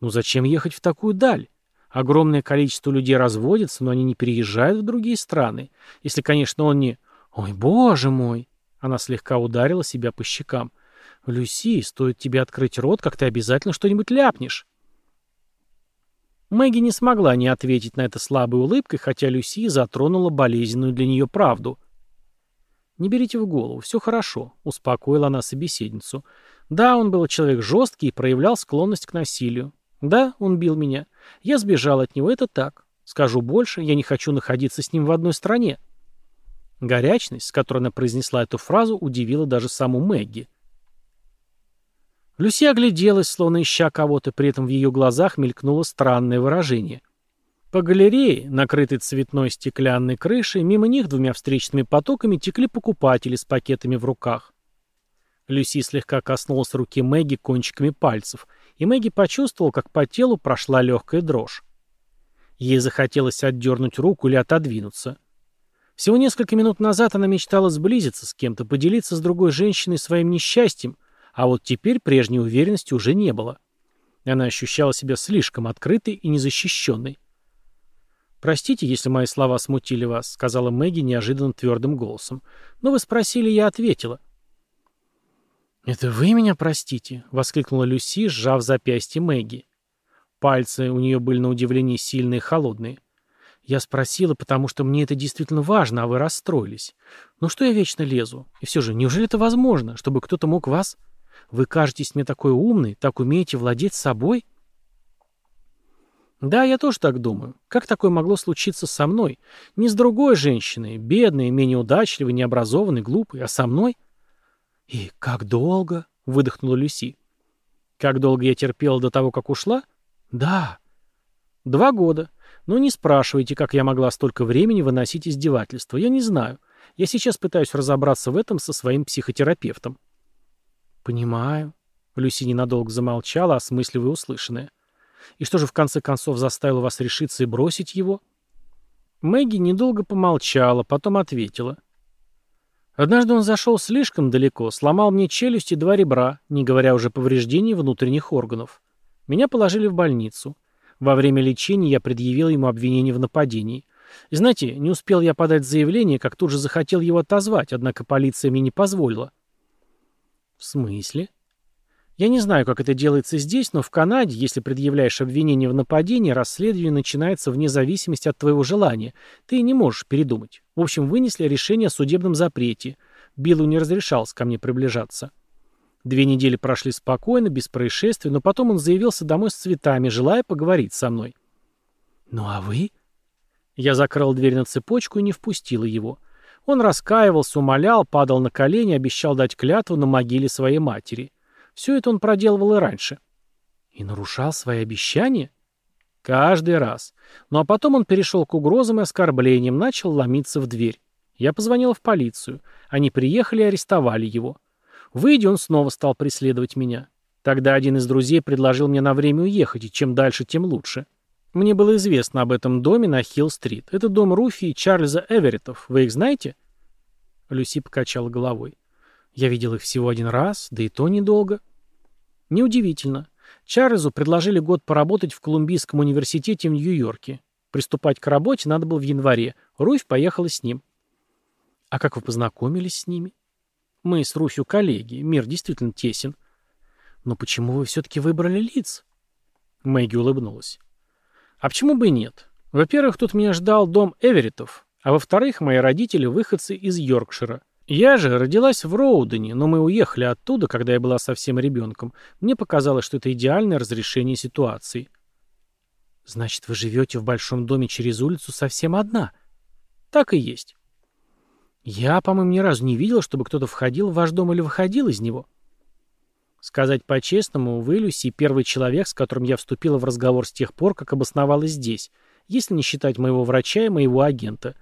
Speaker 1: «Ну зачем ехать в такую даль? Огромное количество людей разводятся, но они не переезжают в другие страны. Если, конечно, он не... Ой, боже мой!» Она слегка ударила себя по щекам. «Люси, стоит тебе открыть рот, как ты обязательно что-нибудь ляпнешь». Мэгги не смогла не ответить на это слабой улыбкой, хотя Люси затронула болезненную для нее правду. «Не берите в голову, все хорошо», — успокоила она собеседницу. «Да, он был человек жесткий и проявлял склонность к насилию. Да, он бил меня. Я сбежал от него, это так. Скажу больше, я не хочу находиться с ним в одной стране». Горячность, с которой она произнесла эту фразу, удивила даже саму Мэгги. Люси огляделась, словно ища кого-то, при этом в ее глазах мелькнуло странное выражение. По галерее, накрытой цветной стеклянной крышей, мимо них двумя встречными потоками текли покупатели с пакетами в руках. Люси слегка коснулась руки Мэгги кончиками пальцев, и Мэгги почувствовал, как по телу прошла легкая дрожь. Ей захотелось отдернуть руку или отодвинуться. Всего несколько минут назад она мечтала сблизиться с кем-то, поделиться с другой женщиной своим несчастьем — а вот теперь прежней уверенности уже не было. Она ощущала себя слишком открытой и незащищенной. «Простите, если мои слова смутили вас», — сказала Мэгги неожиданно твердым голосом. «Но вы спросили, я ответила». «Это вы меня простите?» — воскликнула Люси, сжав запястье Мэгги. Пальцы у нее были на удивление сильные и холодные. Я спросила, потому что мне это действительно важно, а вы расстроились. Ну что я вечно лезу? И все же, неужели это возможно, чтобы кто-то мог вас...» Вы кажетесь мне такой умной, так умеете владеть собой?» Да, я тоже так думаю. Как такое могло случиться со мной? Не с другой женщиной, бедной, менее удачливой, необразованной, глупой, а со мной? И как долго? Выдохнула Люси. Как долго я терпела до того, как ушла? Да. Два года. Но не спрашивайте, как я могла столько времени выносить издевательства. Я не знаю. Я сейчас пытаюсь разобраться в этом со своим психотерапевтом. «Понимаю». Люси ненадолго замолчала, а осмысливая услышанное. «И что же в конце концов заставило вас решиться и бросить его?» Мэгги недолго помолчала, потом ответила. «Однажды он зашел слишком далеко, сломал мне челюсти два ребра, не говоря уже о повреждении внутренних органов. Меня положили в больницу. Во время лечения я предъявил ему обвинение в нападении. И знаете, не успел я подать заявление, как тут же захотел его отозвать, однако полиция мне не позволила. В смысле? Я не знаю, как это делается здесь, но в Канаде, если предъявляешь обвинение в нападении, расследование начинается вне зависимости от твоего желания. Ты не можешь передумать. В общем, вынесли решение о судебном запрете. Биллу не разрешалось ко мне приближаться. Две недели прошли спокойно, без происшествий, но потом он заявился домой с цветами, желая поговорить со мной. «Ну а вы?» Я закрыл дверь на цепочку и не впустила его. Он раскаивался, умолял, падал на колени, обещал дать клятву на могиле своей матери. Все это он проделывал и раньше. И нарушал свои обещания? Каждый раз. Ну а потом он перешел к угрозам и оскорблениям, начал ломиться в дверь. Я позвонил в полицию. Они приехали и арестовали его. Выйдя, он снова стал преследовать меня. Тогда один из друзей предложил мне на время уехать, и чем дальше, тем лучше. — мне было известно об этом доме на Хилл-стрит. Это дом Руфи и Чарльза Эвереттов. Вы их знаете?» Люси покачала головой. «Я видел их всего один раз, да и то недолго». «Неудивительно. Чарльзу предложили год поработать в Колумбийском университете в Нью-Йорке. Приступать к работе надо было в январе. Руфь поехала с ним». «А как вы познакомились с ними?» «Мы с Руфью коллеги. Мир действительно тесен». «Но почему вы все-таки выбрали лиц?» Мэгги улыбнулась. А почему бы и нет? Во-первых, тут меня ждал дом Эверитов, а во-вторых, мои родители – выходцы из Йоркшира. Я же родилась в Роудене, но мы уехали оттуда, когда я была совсем ребенком. Мне показалось, что это идеальное разрешение ситуации. Значит, вы живете в большом доме через улицу совсем одна? Так и есть. Я, по-моему, ни разу не видел, чтобы кто-то входил в ваш дом или выходил из него. — Сказать по-честному, вы, Люси, первый человек, с которым я вступила в разговор с тех пор, как обосновалась здесь, если не считать моего врача и моего агента.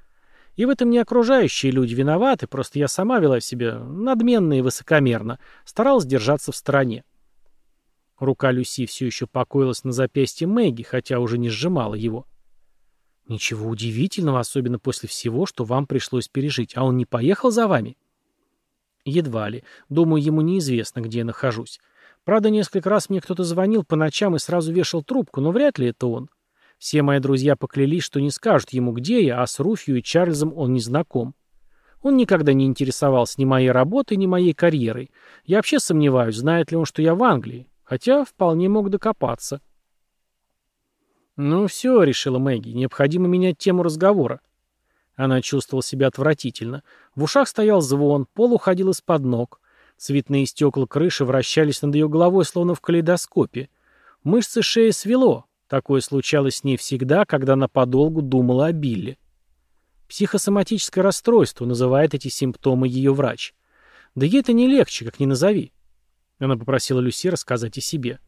Speaker 1: И в этом не окружающие люди виноваты, просто я сама вела себя надменно и высокомерно, старалась держаться в стороне. Рука Люси все еще покоилась на запястье Мэгги, хотя уже не сжимала его. «Ничего удивительного, особенно после всего, что вам пришлось пережить, а он не поехал за вами?» Едва ли. Думаю, ему неизвестно, где я нахожусь. Правда, несколько раз мне кто-то звонил по ночам и сразу вешал трубку, но вряд ли это он. Все мои друзья поклялись, что не скажут ему, где я, а с Руфью и Чарльзом он не знаком. Он никогда не интересовался ни моей работой, ни моей карьерой. Я вообще сомневаюсь, знает ли он, что я в Англии. Хотя вполне мог докопаться. «Ну все», — решила Мэгги, — «необходимо менять тему разговора. Она чувствовала себя отвратительно. В ушах стоял звон, пол уходил из-под ног. Цветные стекла крыши вращались над ее головой, словно в калейдоскопе. Мышцы шеи свело. Такое случалось с ней всегда, когда она подолгу думала о Билле. Психосоматическое расстройство называет эти симптомы ее врач. Да ей это не легче, как ни назови. Она попросила Люси рассказать о себе.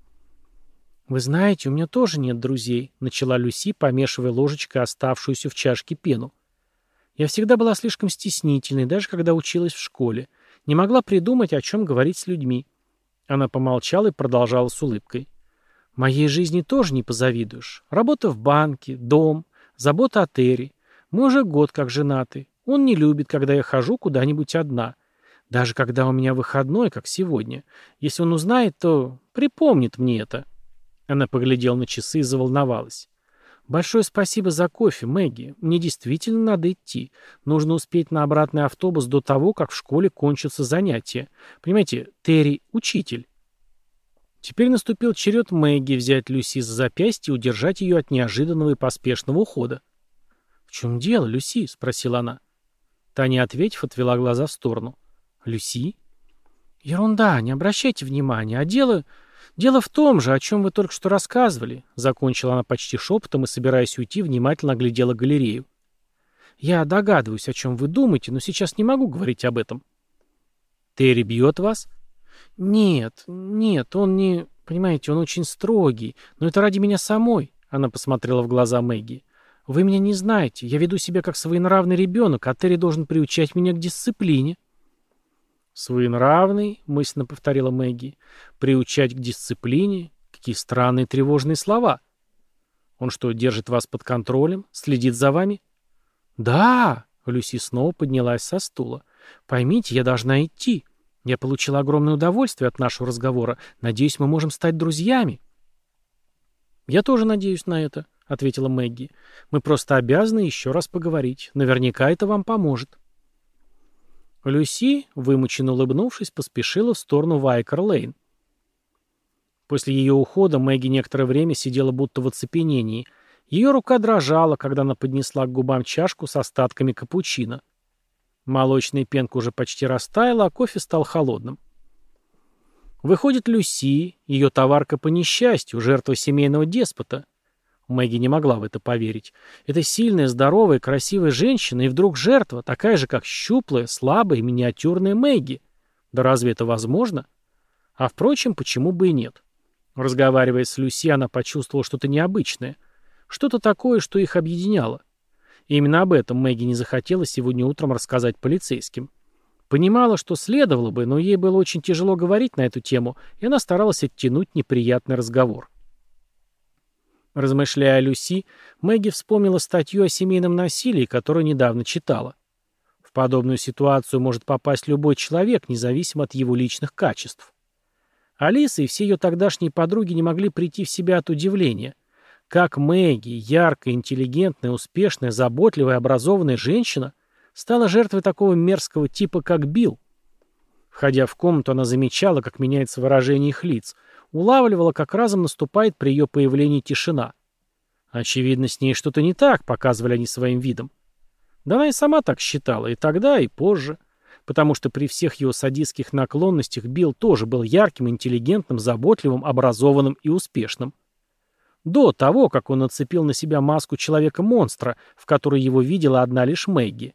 Speaker 1: «Вы знаете, у меня тоже нет друзей», — начала Люси, помешивая ложечкой оставшуюся в чашке пену. Я всегда была слишком стеснительной, даже когда училась в школе. Не могла придумать, о чем говорить с людьми. Она помолчала и продолжала с улыбкой. «Моей жизни тоже не позавидуешь. Работа в банке, дом, забота о Терри. Мы уже год как женаты. Он не любит, когда я хожу куда-нибудь одна. Даже когда у меня выходной, как сегодня. Если он узнает, то припомнит мне это». Она поглядела на часы и заволновалась. «Большое спасибо за кофе, Мэгги. Мне действительно надо идти. Нужно успеть на обратный автобус до того, как в школе кончатся занятия. Понимаете, Терри — учитель». Теперь наступил черед Мэгги взять Люси за запястье и удержать ее от неожиданного и поспешного ухода. «В чем дело, Люси?» — спросила она. Таня, ответив, отвела глаза в сторону. «Люси?» «Ерунда, не обращайте внимания, а дело...» «Дело в том же, о чем вы только что рассказывали», — закончила она почти шепотом и, собираясь уйти, внимательно оглядела галерею. «Я догадываюсь, о чем вы думаете, но сейчас не могу говорить об этом». «Терри бьет вас?» «Нет, нет, он не... Понимаете, он очень строгий, но это ради меня самой», — она посмотрела в глаза Мэгги. «Вы меня не знаете, я веду себя как своенравный ребенок, а Терри должен приучать меня к дисциплине». Своенравный, мысленно повторила Мэгги, приучать к дисциплине, какие странные тревожные слова. Он что, держит вас под контролем, следит за вами? Да, Люси снова поднялась со стула. Поймите, я должна идти. Я получила огромное удовольствие от нашего разговора. Надеюсь, мы можем стать друзьями. Я тоже надеюсь на это, ответила Мэгги. Мы просто обязаны еще раз поговорить. Наверняка это вам поможет. Люси, вымученно улыбнувшись, поспешила в сторону Вайкер-Лейн. После ее ухода Мэгги некоторое время сидела будто в оцепенении. Ее рука дрожала, когда она поднесла к губам чашку с остатками капучино. Молочная пенка уже почти растаяла, а кофе стал холодным. Выходит Люси, ее товарка по несчастью, жертва семейного деспота. Мэгги не могла в это поверить. Это сильная, здоровая, красивая женщина и вдруг жертва, такая же, как щуплая, слабая, миниатюрная Мэгги. Да разве это возможно? А впрочем, почему бы и нет? Разговаривая с Люси, она почувствовала что-то необычное. Что-то такое, что их объединяло. И именно об этом Мэгги не захотела сегодня утром рассказать полицейским. Понимала, что следовало бы, но ей было очень тяжело говорить на эту тему, и она старалась оттянуть неприятный разговор. Размышляя о Люси, Мэгги вспомнила статью о семейном насилии, которую недавно читала. В подобную ситуацию может попасть любой человек, независимо от его личных качеств. Алиса и все ее тогдашние подруги не могли прийти в себя от удивления. Как Мэгги, яркая, интеллигентная, успешная, заботливая, образованная женщина, стала жертвой такого мерзкого типа, как Билл. Входя в комнату, она замечала, как меняется выражение их лиц – улавливала как разом наступает при ее появлении тишина. Очевидно, с ней что-то не так, показывали они своим видом. Да она и сама так считала, и тогда, и позже. Потому что при всех его садистских наклонностях Билл тоже был ярким, интеллигентным, заботливым, образованным и успешным. До того, как он нацепил на себя маску человека-монстра, в которой его видела одна лишь Мэгги.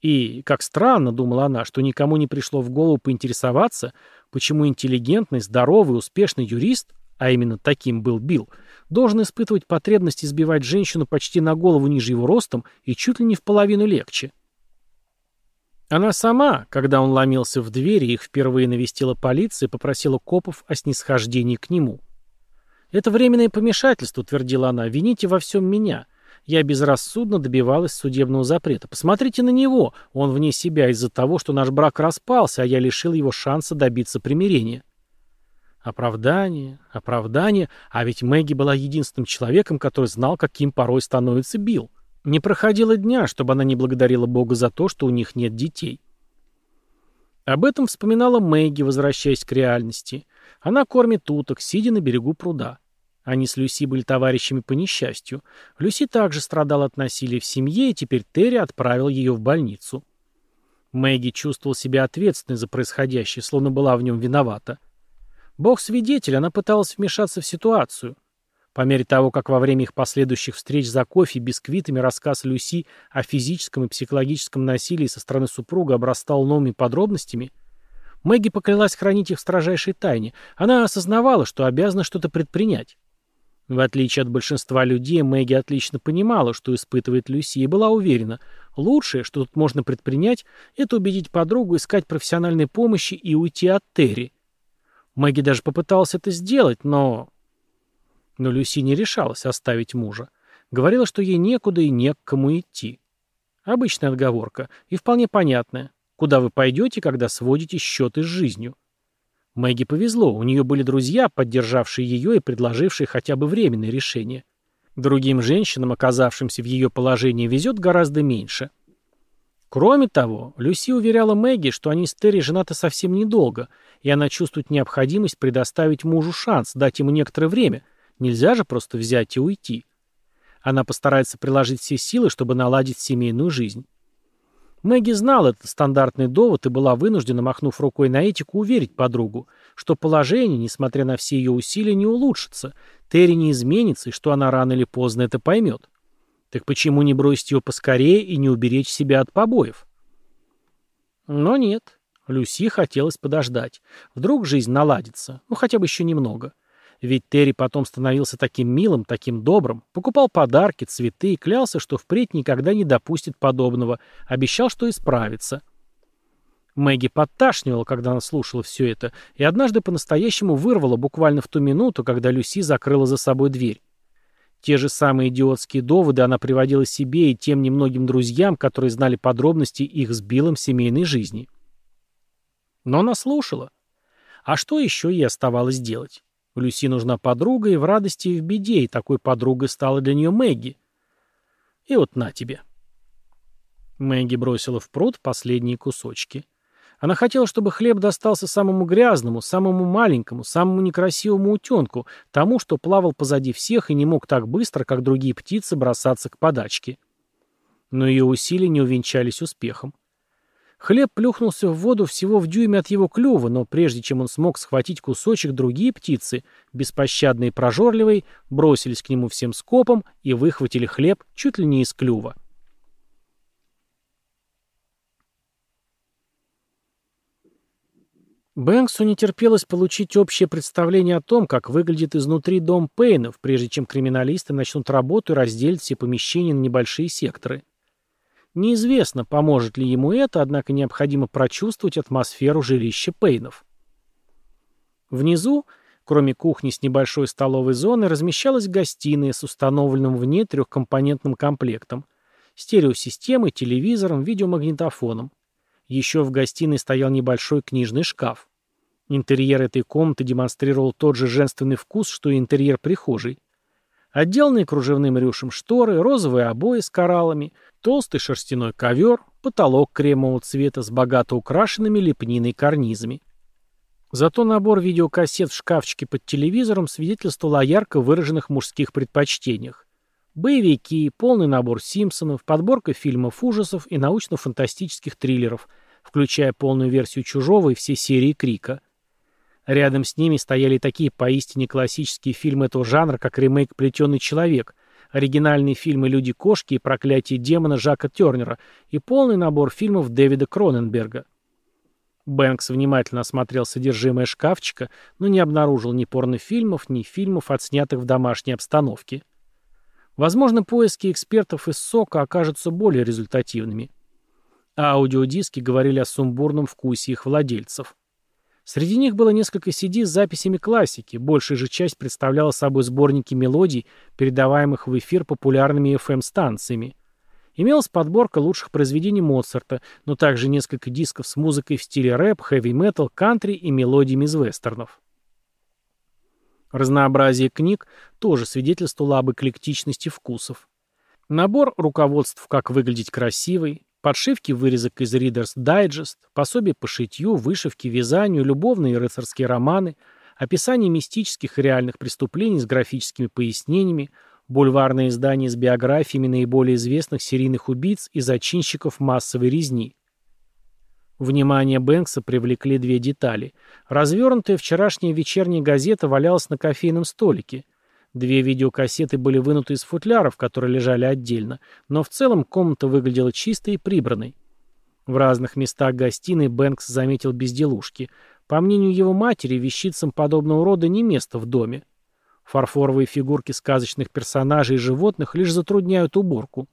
Speaker 1: И, как странно, думала она, что никому не пришло в голову поинтересоваться, почему интеллигентный, здоровый, успешный юрист, а именно таким был Билл, должен испытывать потребность избивать женщину почти на голову ниже его ростом и чуть ли не в половину легче. Она сама, когда он ломился в двери, и их впервые навестила полиция, попросила копов о снисхождении к нему. «Это временное помешательство», — твердила она, — «вините во всем меня». Я безрассудно добивалась судебного запрета. Посмотрите на него. Он вне себя из-за того, что наш брак распался, а я лишил его шанса добиться примирения. Оправдание, оправдание. А ведь Мэгги была единственным человеком, который знал, каким порой становится Билл. Не проходило дня, чтобы она не благодарила Бога за то, что у них нет детей. Об этом вспоминала Мэгги, возвращаясь к реальности. Она кормит уток, сидя на берегу пруда. Они с Люси были товарищами по несчастью. Люси также страдала от насилия в семье, и теперь Терри отправил ее в больницу. Мэгги чувствовал себя ответственной за происходящее, словно была в нем виновата. Бог свидетель, она пыталась вмешаться в ситуацию. По мере того, как во время их последующих встреч за кофе и бисквитами рассказ Люси о физическом и психологическом насилии со стороны супруга обрастал новыми подробностями, Мэгги поклялась хранить их в строжайшей тайне. Она осознавала, что обязана что-то предпринять. В отличие от большинства людей, Мэгги отлично понимала, что испытывает Люси, и была уверена, лучшее, что тут можно предпринять, это убедить подругу искать профессиональной помощи и уйти от Терри. Мэгги даже попыталась это сделать, но... Но Люси не решалась оставить мужа. Говорила, что ей некуда и не к кому идти. Обычная отговорка, и вполне понятная. Куда вы пойдете, когда сводите счеты с жизнью? Мэгги повезло, у нее были друзья, поддержавшие ее и предложившие хотя бы временное решение. Другим женщинам, оказавшимся в ее положении, везет гораздо меньше. Кроме того, Люси уверяла Мэгги, что они с Терри женаты совсем недолго, и она чувствует необходимость предоставить мужу шанс, дать ему некоторое время. Нельзя же просто взять и уйти. Она постарается приложить все силы, чтобы наладить семейную жизнь. Мэгги знал этот стандартный довод и была вынуждена, махнув рукой на этику, уверить подругу, что положение, несмотря на все ее усилия, не улучшится, Терри не изменится и что она рано или поздно это поймет. Так почему не бросить ее поскорее и не уберечь себя от побоев? Но нет. Люси хотелось подождать. Вдруг жизнь наладится. Ну, хотя бы еще немного. — ведь Терри потом становился таким милым, таким добрым, покупал подарки, цветы и клялся, что впредь никогда не допустит подобного, обещал, что исправится. Мэгги подташнивала, когда она слушала все это, и однажды по-настоящему вырвала буквально в ту минуту, когда Люси закрыла за собой дверь. Те же самые идиотские доводы она приводила себе и тем немногим друзьям, которые знали подробности их с Биллом семейной жизни. Но она слушала. А что еще ей оставалось делать? Люси нужна подруга, и в радости, и в беде, и такой подругой стала для нее Мэгги. И вот на тебе. Мэгги бросила в пруд последние кусочки. Она хотела, чтобы хлеб достался самому грязному, самому маленькому, самому некрасивому утенку, тому, что плавал позади всех и не мог так быстро, как другие птицы, бросаться к подачке. Но ее усилия не увенчались успехом. Хлеб плюхнулся в воду всего в дюйме от его клюва, но прежде чем он смог схватить кусочек, другие птицы, беспощадные и прожорливые, бросились к нему всем скопом и выхватили хлеб чуть ли не из клюва. Бэнксу не терпелось получить общее представление о том, как выглядит изнутри дом Пейнов, прежде чем криминалисты начнут работу и разделят все помещения на небольшие секторы. Неизвестно, поможет ли ему это, однако необходимо прочувствовать атмосферу жилища Пейнов. Внизу, кроме кухни с небольшой столовой зоной, размещалась гостиная с установленным в ней трехкомпонентным комплектом, стереосистемой, телевизором, видеомагнитофоном. Еще в гостиной стоял небольшой книжный шкаф. Интерьер этой комнаты демонстрировал тот же женственный вкус, что и интерьер прихожей. Отделанные кружевным рюшем шторы, розовые обои с кораллами — толстый шерстяной ковер, потолок кремового цвета с богато украшенными лепниной карнизами. Зато набор видеокассет в шкафчике под телевизором свидетельствовал о ярко выраженных мужских предпочтениях. Боевики, полный набор «Симпсонов», подборка фильмов ужасов и научно-фантастических триллеров, включая полную версию «Чужого» и все серии «Крика». Рядом с ними стояли такие поистине классические фильмы этого жанра, как ремейк «Плетеный человек», оригинальные фильмы «Люди кошки» и «Проклятие демона» Жака Тернера и полный набор фильмов Дэвида Кроненберга. Бэнкс внимательно осмотрел содержимое шкафчика, но не обнаружил ни порнофильмов, ни фильмов, отснятых в домашней обстановке. Возможно, поиски экспертов из СОКа окажутся более результативными. А аудиодиски говорили о сумбурном вкусе их владельцев. Среди них было несколько CD с записями классики, большая же часть представляла собой сборники мелодий, передаваемых в эфир популярными FM-станциями. Эм Имелась подборка лучших произведений Моцарта, но также несколько дисков с музыкой в стиле рэп, хэви-метал, кантри и мелодиями из вестернов. Разнообразие книг тоже свидетельствовало об эклектичности вкусов. Набор руководств «Как выглядеть красивой», Подшивки, вырезок из Reader's Digest, пособие по шитью, вышивки, вязанию, любовные и рыцарские романы, описание мистических и реальных преступлений с графическими пояснениями, бульварные издания с биографиями наиболее известных серийных убийц и зачинщиков массовой резни. Внимание Бэнкса привлекли две детали. Развернутая вчерашняя вечерняя газета валялась на кофейном столике – Две видеокассеты были вынуты из футляров, которые лежали отдельно, но в целом комната выглядела чистой и прибранной. В разных местах гостиной Бэнкс заметил безделушки. По мнению его матери, вещицам подобного рода не место в доме. Фарфоровые фигурки сказочных персонажей и животных лишь затрудняют уборку.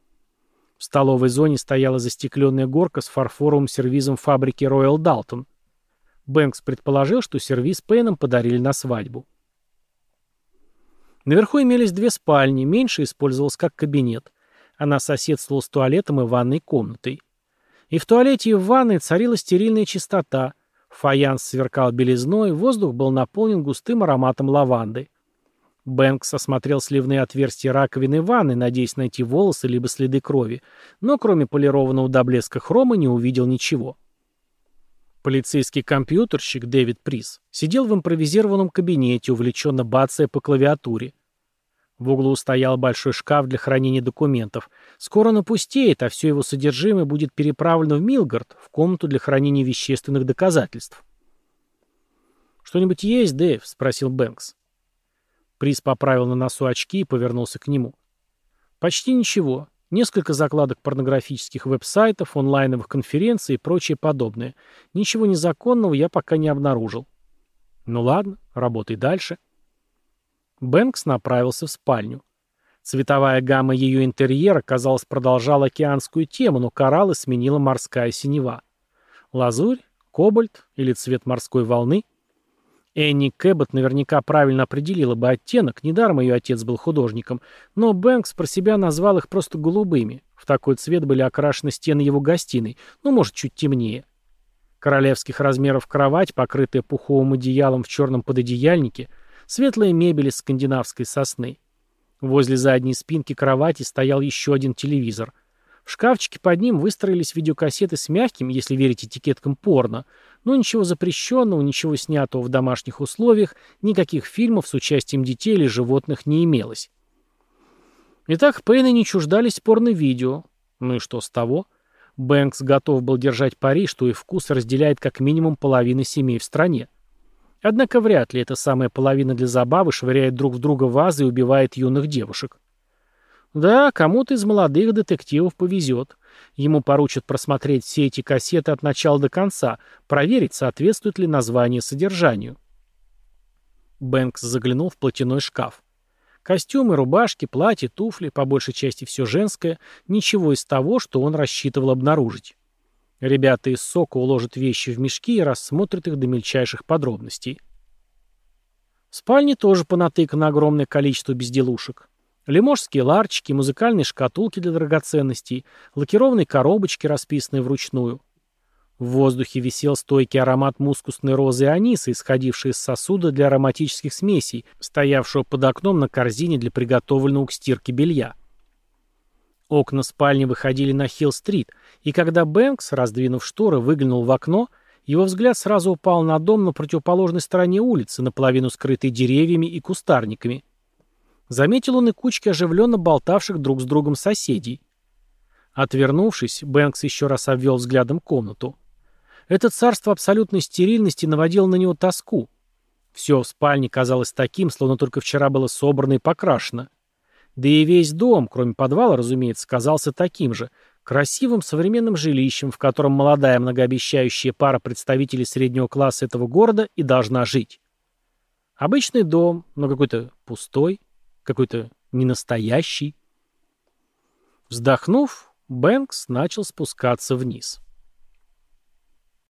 Speaker 1: В столовой зоне стояла застекленная горка с фарфоровым сервизом фабрики Royal Dalton. Бэнкс предположил, что сервиз Пейном подарили на свадьбу. Наверху имелись две спальни, меньше использовалась как кабинет. Она соседствовала с туалетом и ванной комнатой. И в туалете и в ванной царила стерильная чистота. Фаянс сверкал белизной, воздух был наполнен густым ароматом лаванды. Бэнкс осмотрел сливные отверстия раковины ванны, надеясь найти волосы либо следы крови, но кроме полированного до блеска хрома не увидел ничего. — Полицейский компьютерщик Дэвид Прис сидел в импровизированном кабинете, увлеченно бацая по клавиатуре. В углу стоял большой шкаф для хранения документов. Скоро он опустеет, а все его содержимое будет переправлено в Милгард, в комнату для хранения вещественных доказательств. «Что-нибудь есть, Дэйв?» — спросил Бэнкс. Прис поправил на носу очки и повернулся к нему. «Почти ничего. Несколько закладок порнографических веб-сайтов, онлайновых конференций и прочее подобное. Ничего незаконного я пока не обнаружил. Ну ладно, работай дальше. Бэнкс направился в спальню. Цветовая гамма ее интерьера, казалось, продолжала океанскую тему, но кораллы сменила морская синева. Лазурь, кобальт или цвет морской волны – Энни Кэббот наверняка правильно определила бы оттенок, недаром ее отец был художником, но Бэнкс про себя назвал их просто голубыми. В такой цвет были окрашены стены его гостиной, ну, может, чуть темнее. Королевских размеров кровать, покрытая пуховым одеялом в черном пододеяльнике, светлая мебель из скандинавской сосны. Возле задней спинки кровати стоял еще один телевизор. В шкафчике под ним выстроились видеокассеты с мягким, если верить этикеткам, порно – но ничего запрещенного, ничего снятого в домашних условиях, никаких фильмов с участием детей или животных не имелось. Итак, Пейны не чуждались порно-видео. Ну и что с того? Бэнкс готов был держать пари, что и вкус разделяет как минимум половина семей в стране. Однако вряд ли эта самая половина для забавы швыряет друг в друга вазы и убивает юных девушек. Да, кому-то из молодых детективов повезет. Ему поручат просмотреть все эти кассеты от начала до конца, проверить, соответствует ли название содержанию. Бэнкс заглянул в платяной шкаф. Костюмы, рубашки, платья, туфли, по большей части все женское, ничего из того, что он рассчитывал обнаружить. Ребята из сока уложат вещи в мешки и рассмотрят их до мельчайших подробностей. В спальне тоже понатыкано огромное количество безделушек. Лиможские ларчики, музыкальные шкатулки для драгоценностей, лакированные коробочки, расписанные вручную. В воздухе висел стойкий аромат мускусной розы и аниса, исходивший из сосуда для ароматических смесей, стоявшего под окном на корзине для приготовленного к стирке белья. Окна спальни выходили на Хилл-стрит, и когда Бэнкс, раздвинув шторы, выглянул в окно, его взгляд сразу упал на дом на противоположной стороне улицы, наполовину скрытый деревьями и кустарниками – Заметил он и кучки оживленно болтавших друг с другом соседей. Отвернувшись, Бэнкс еще раз обвел взглядом комнату. Это царство абсолютной стерильности наводило на него тоску. Все в спальне казалось таким, словно только вчера было собрано и покрашено. Да и весь дом, кроме подвала, разумеется, казался таким же, красивым современным жилищем, в котором молодая многообещающая пара представителей среднего класса этого города и должна жить. Обычный дом, но какой-то пустой, какой-то ненастоящий. Вздохнув, Бэнкс начал спускаться вниз.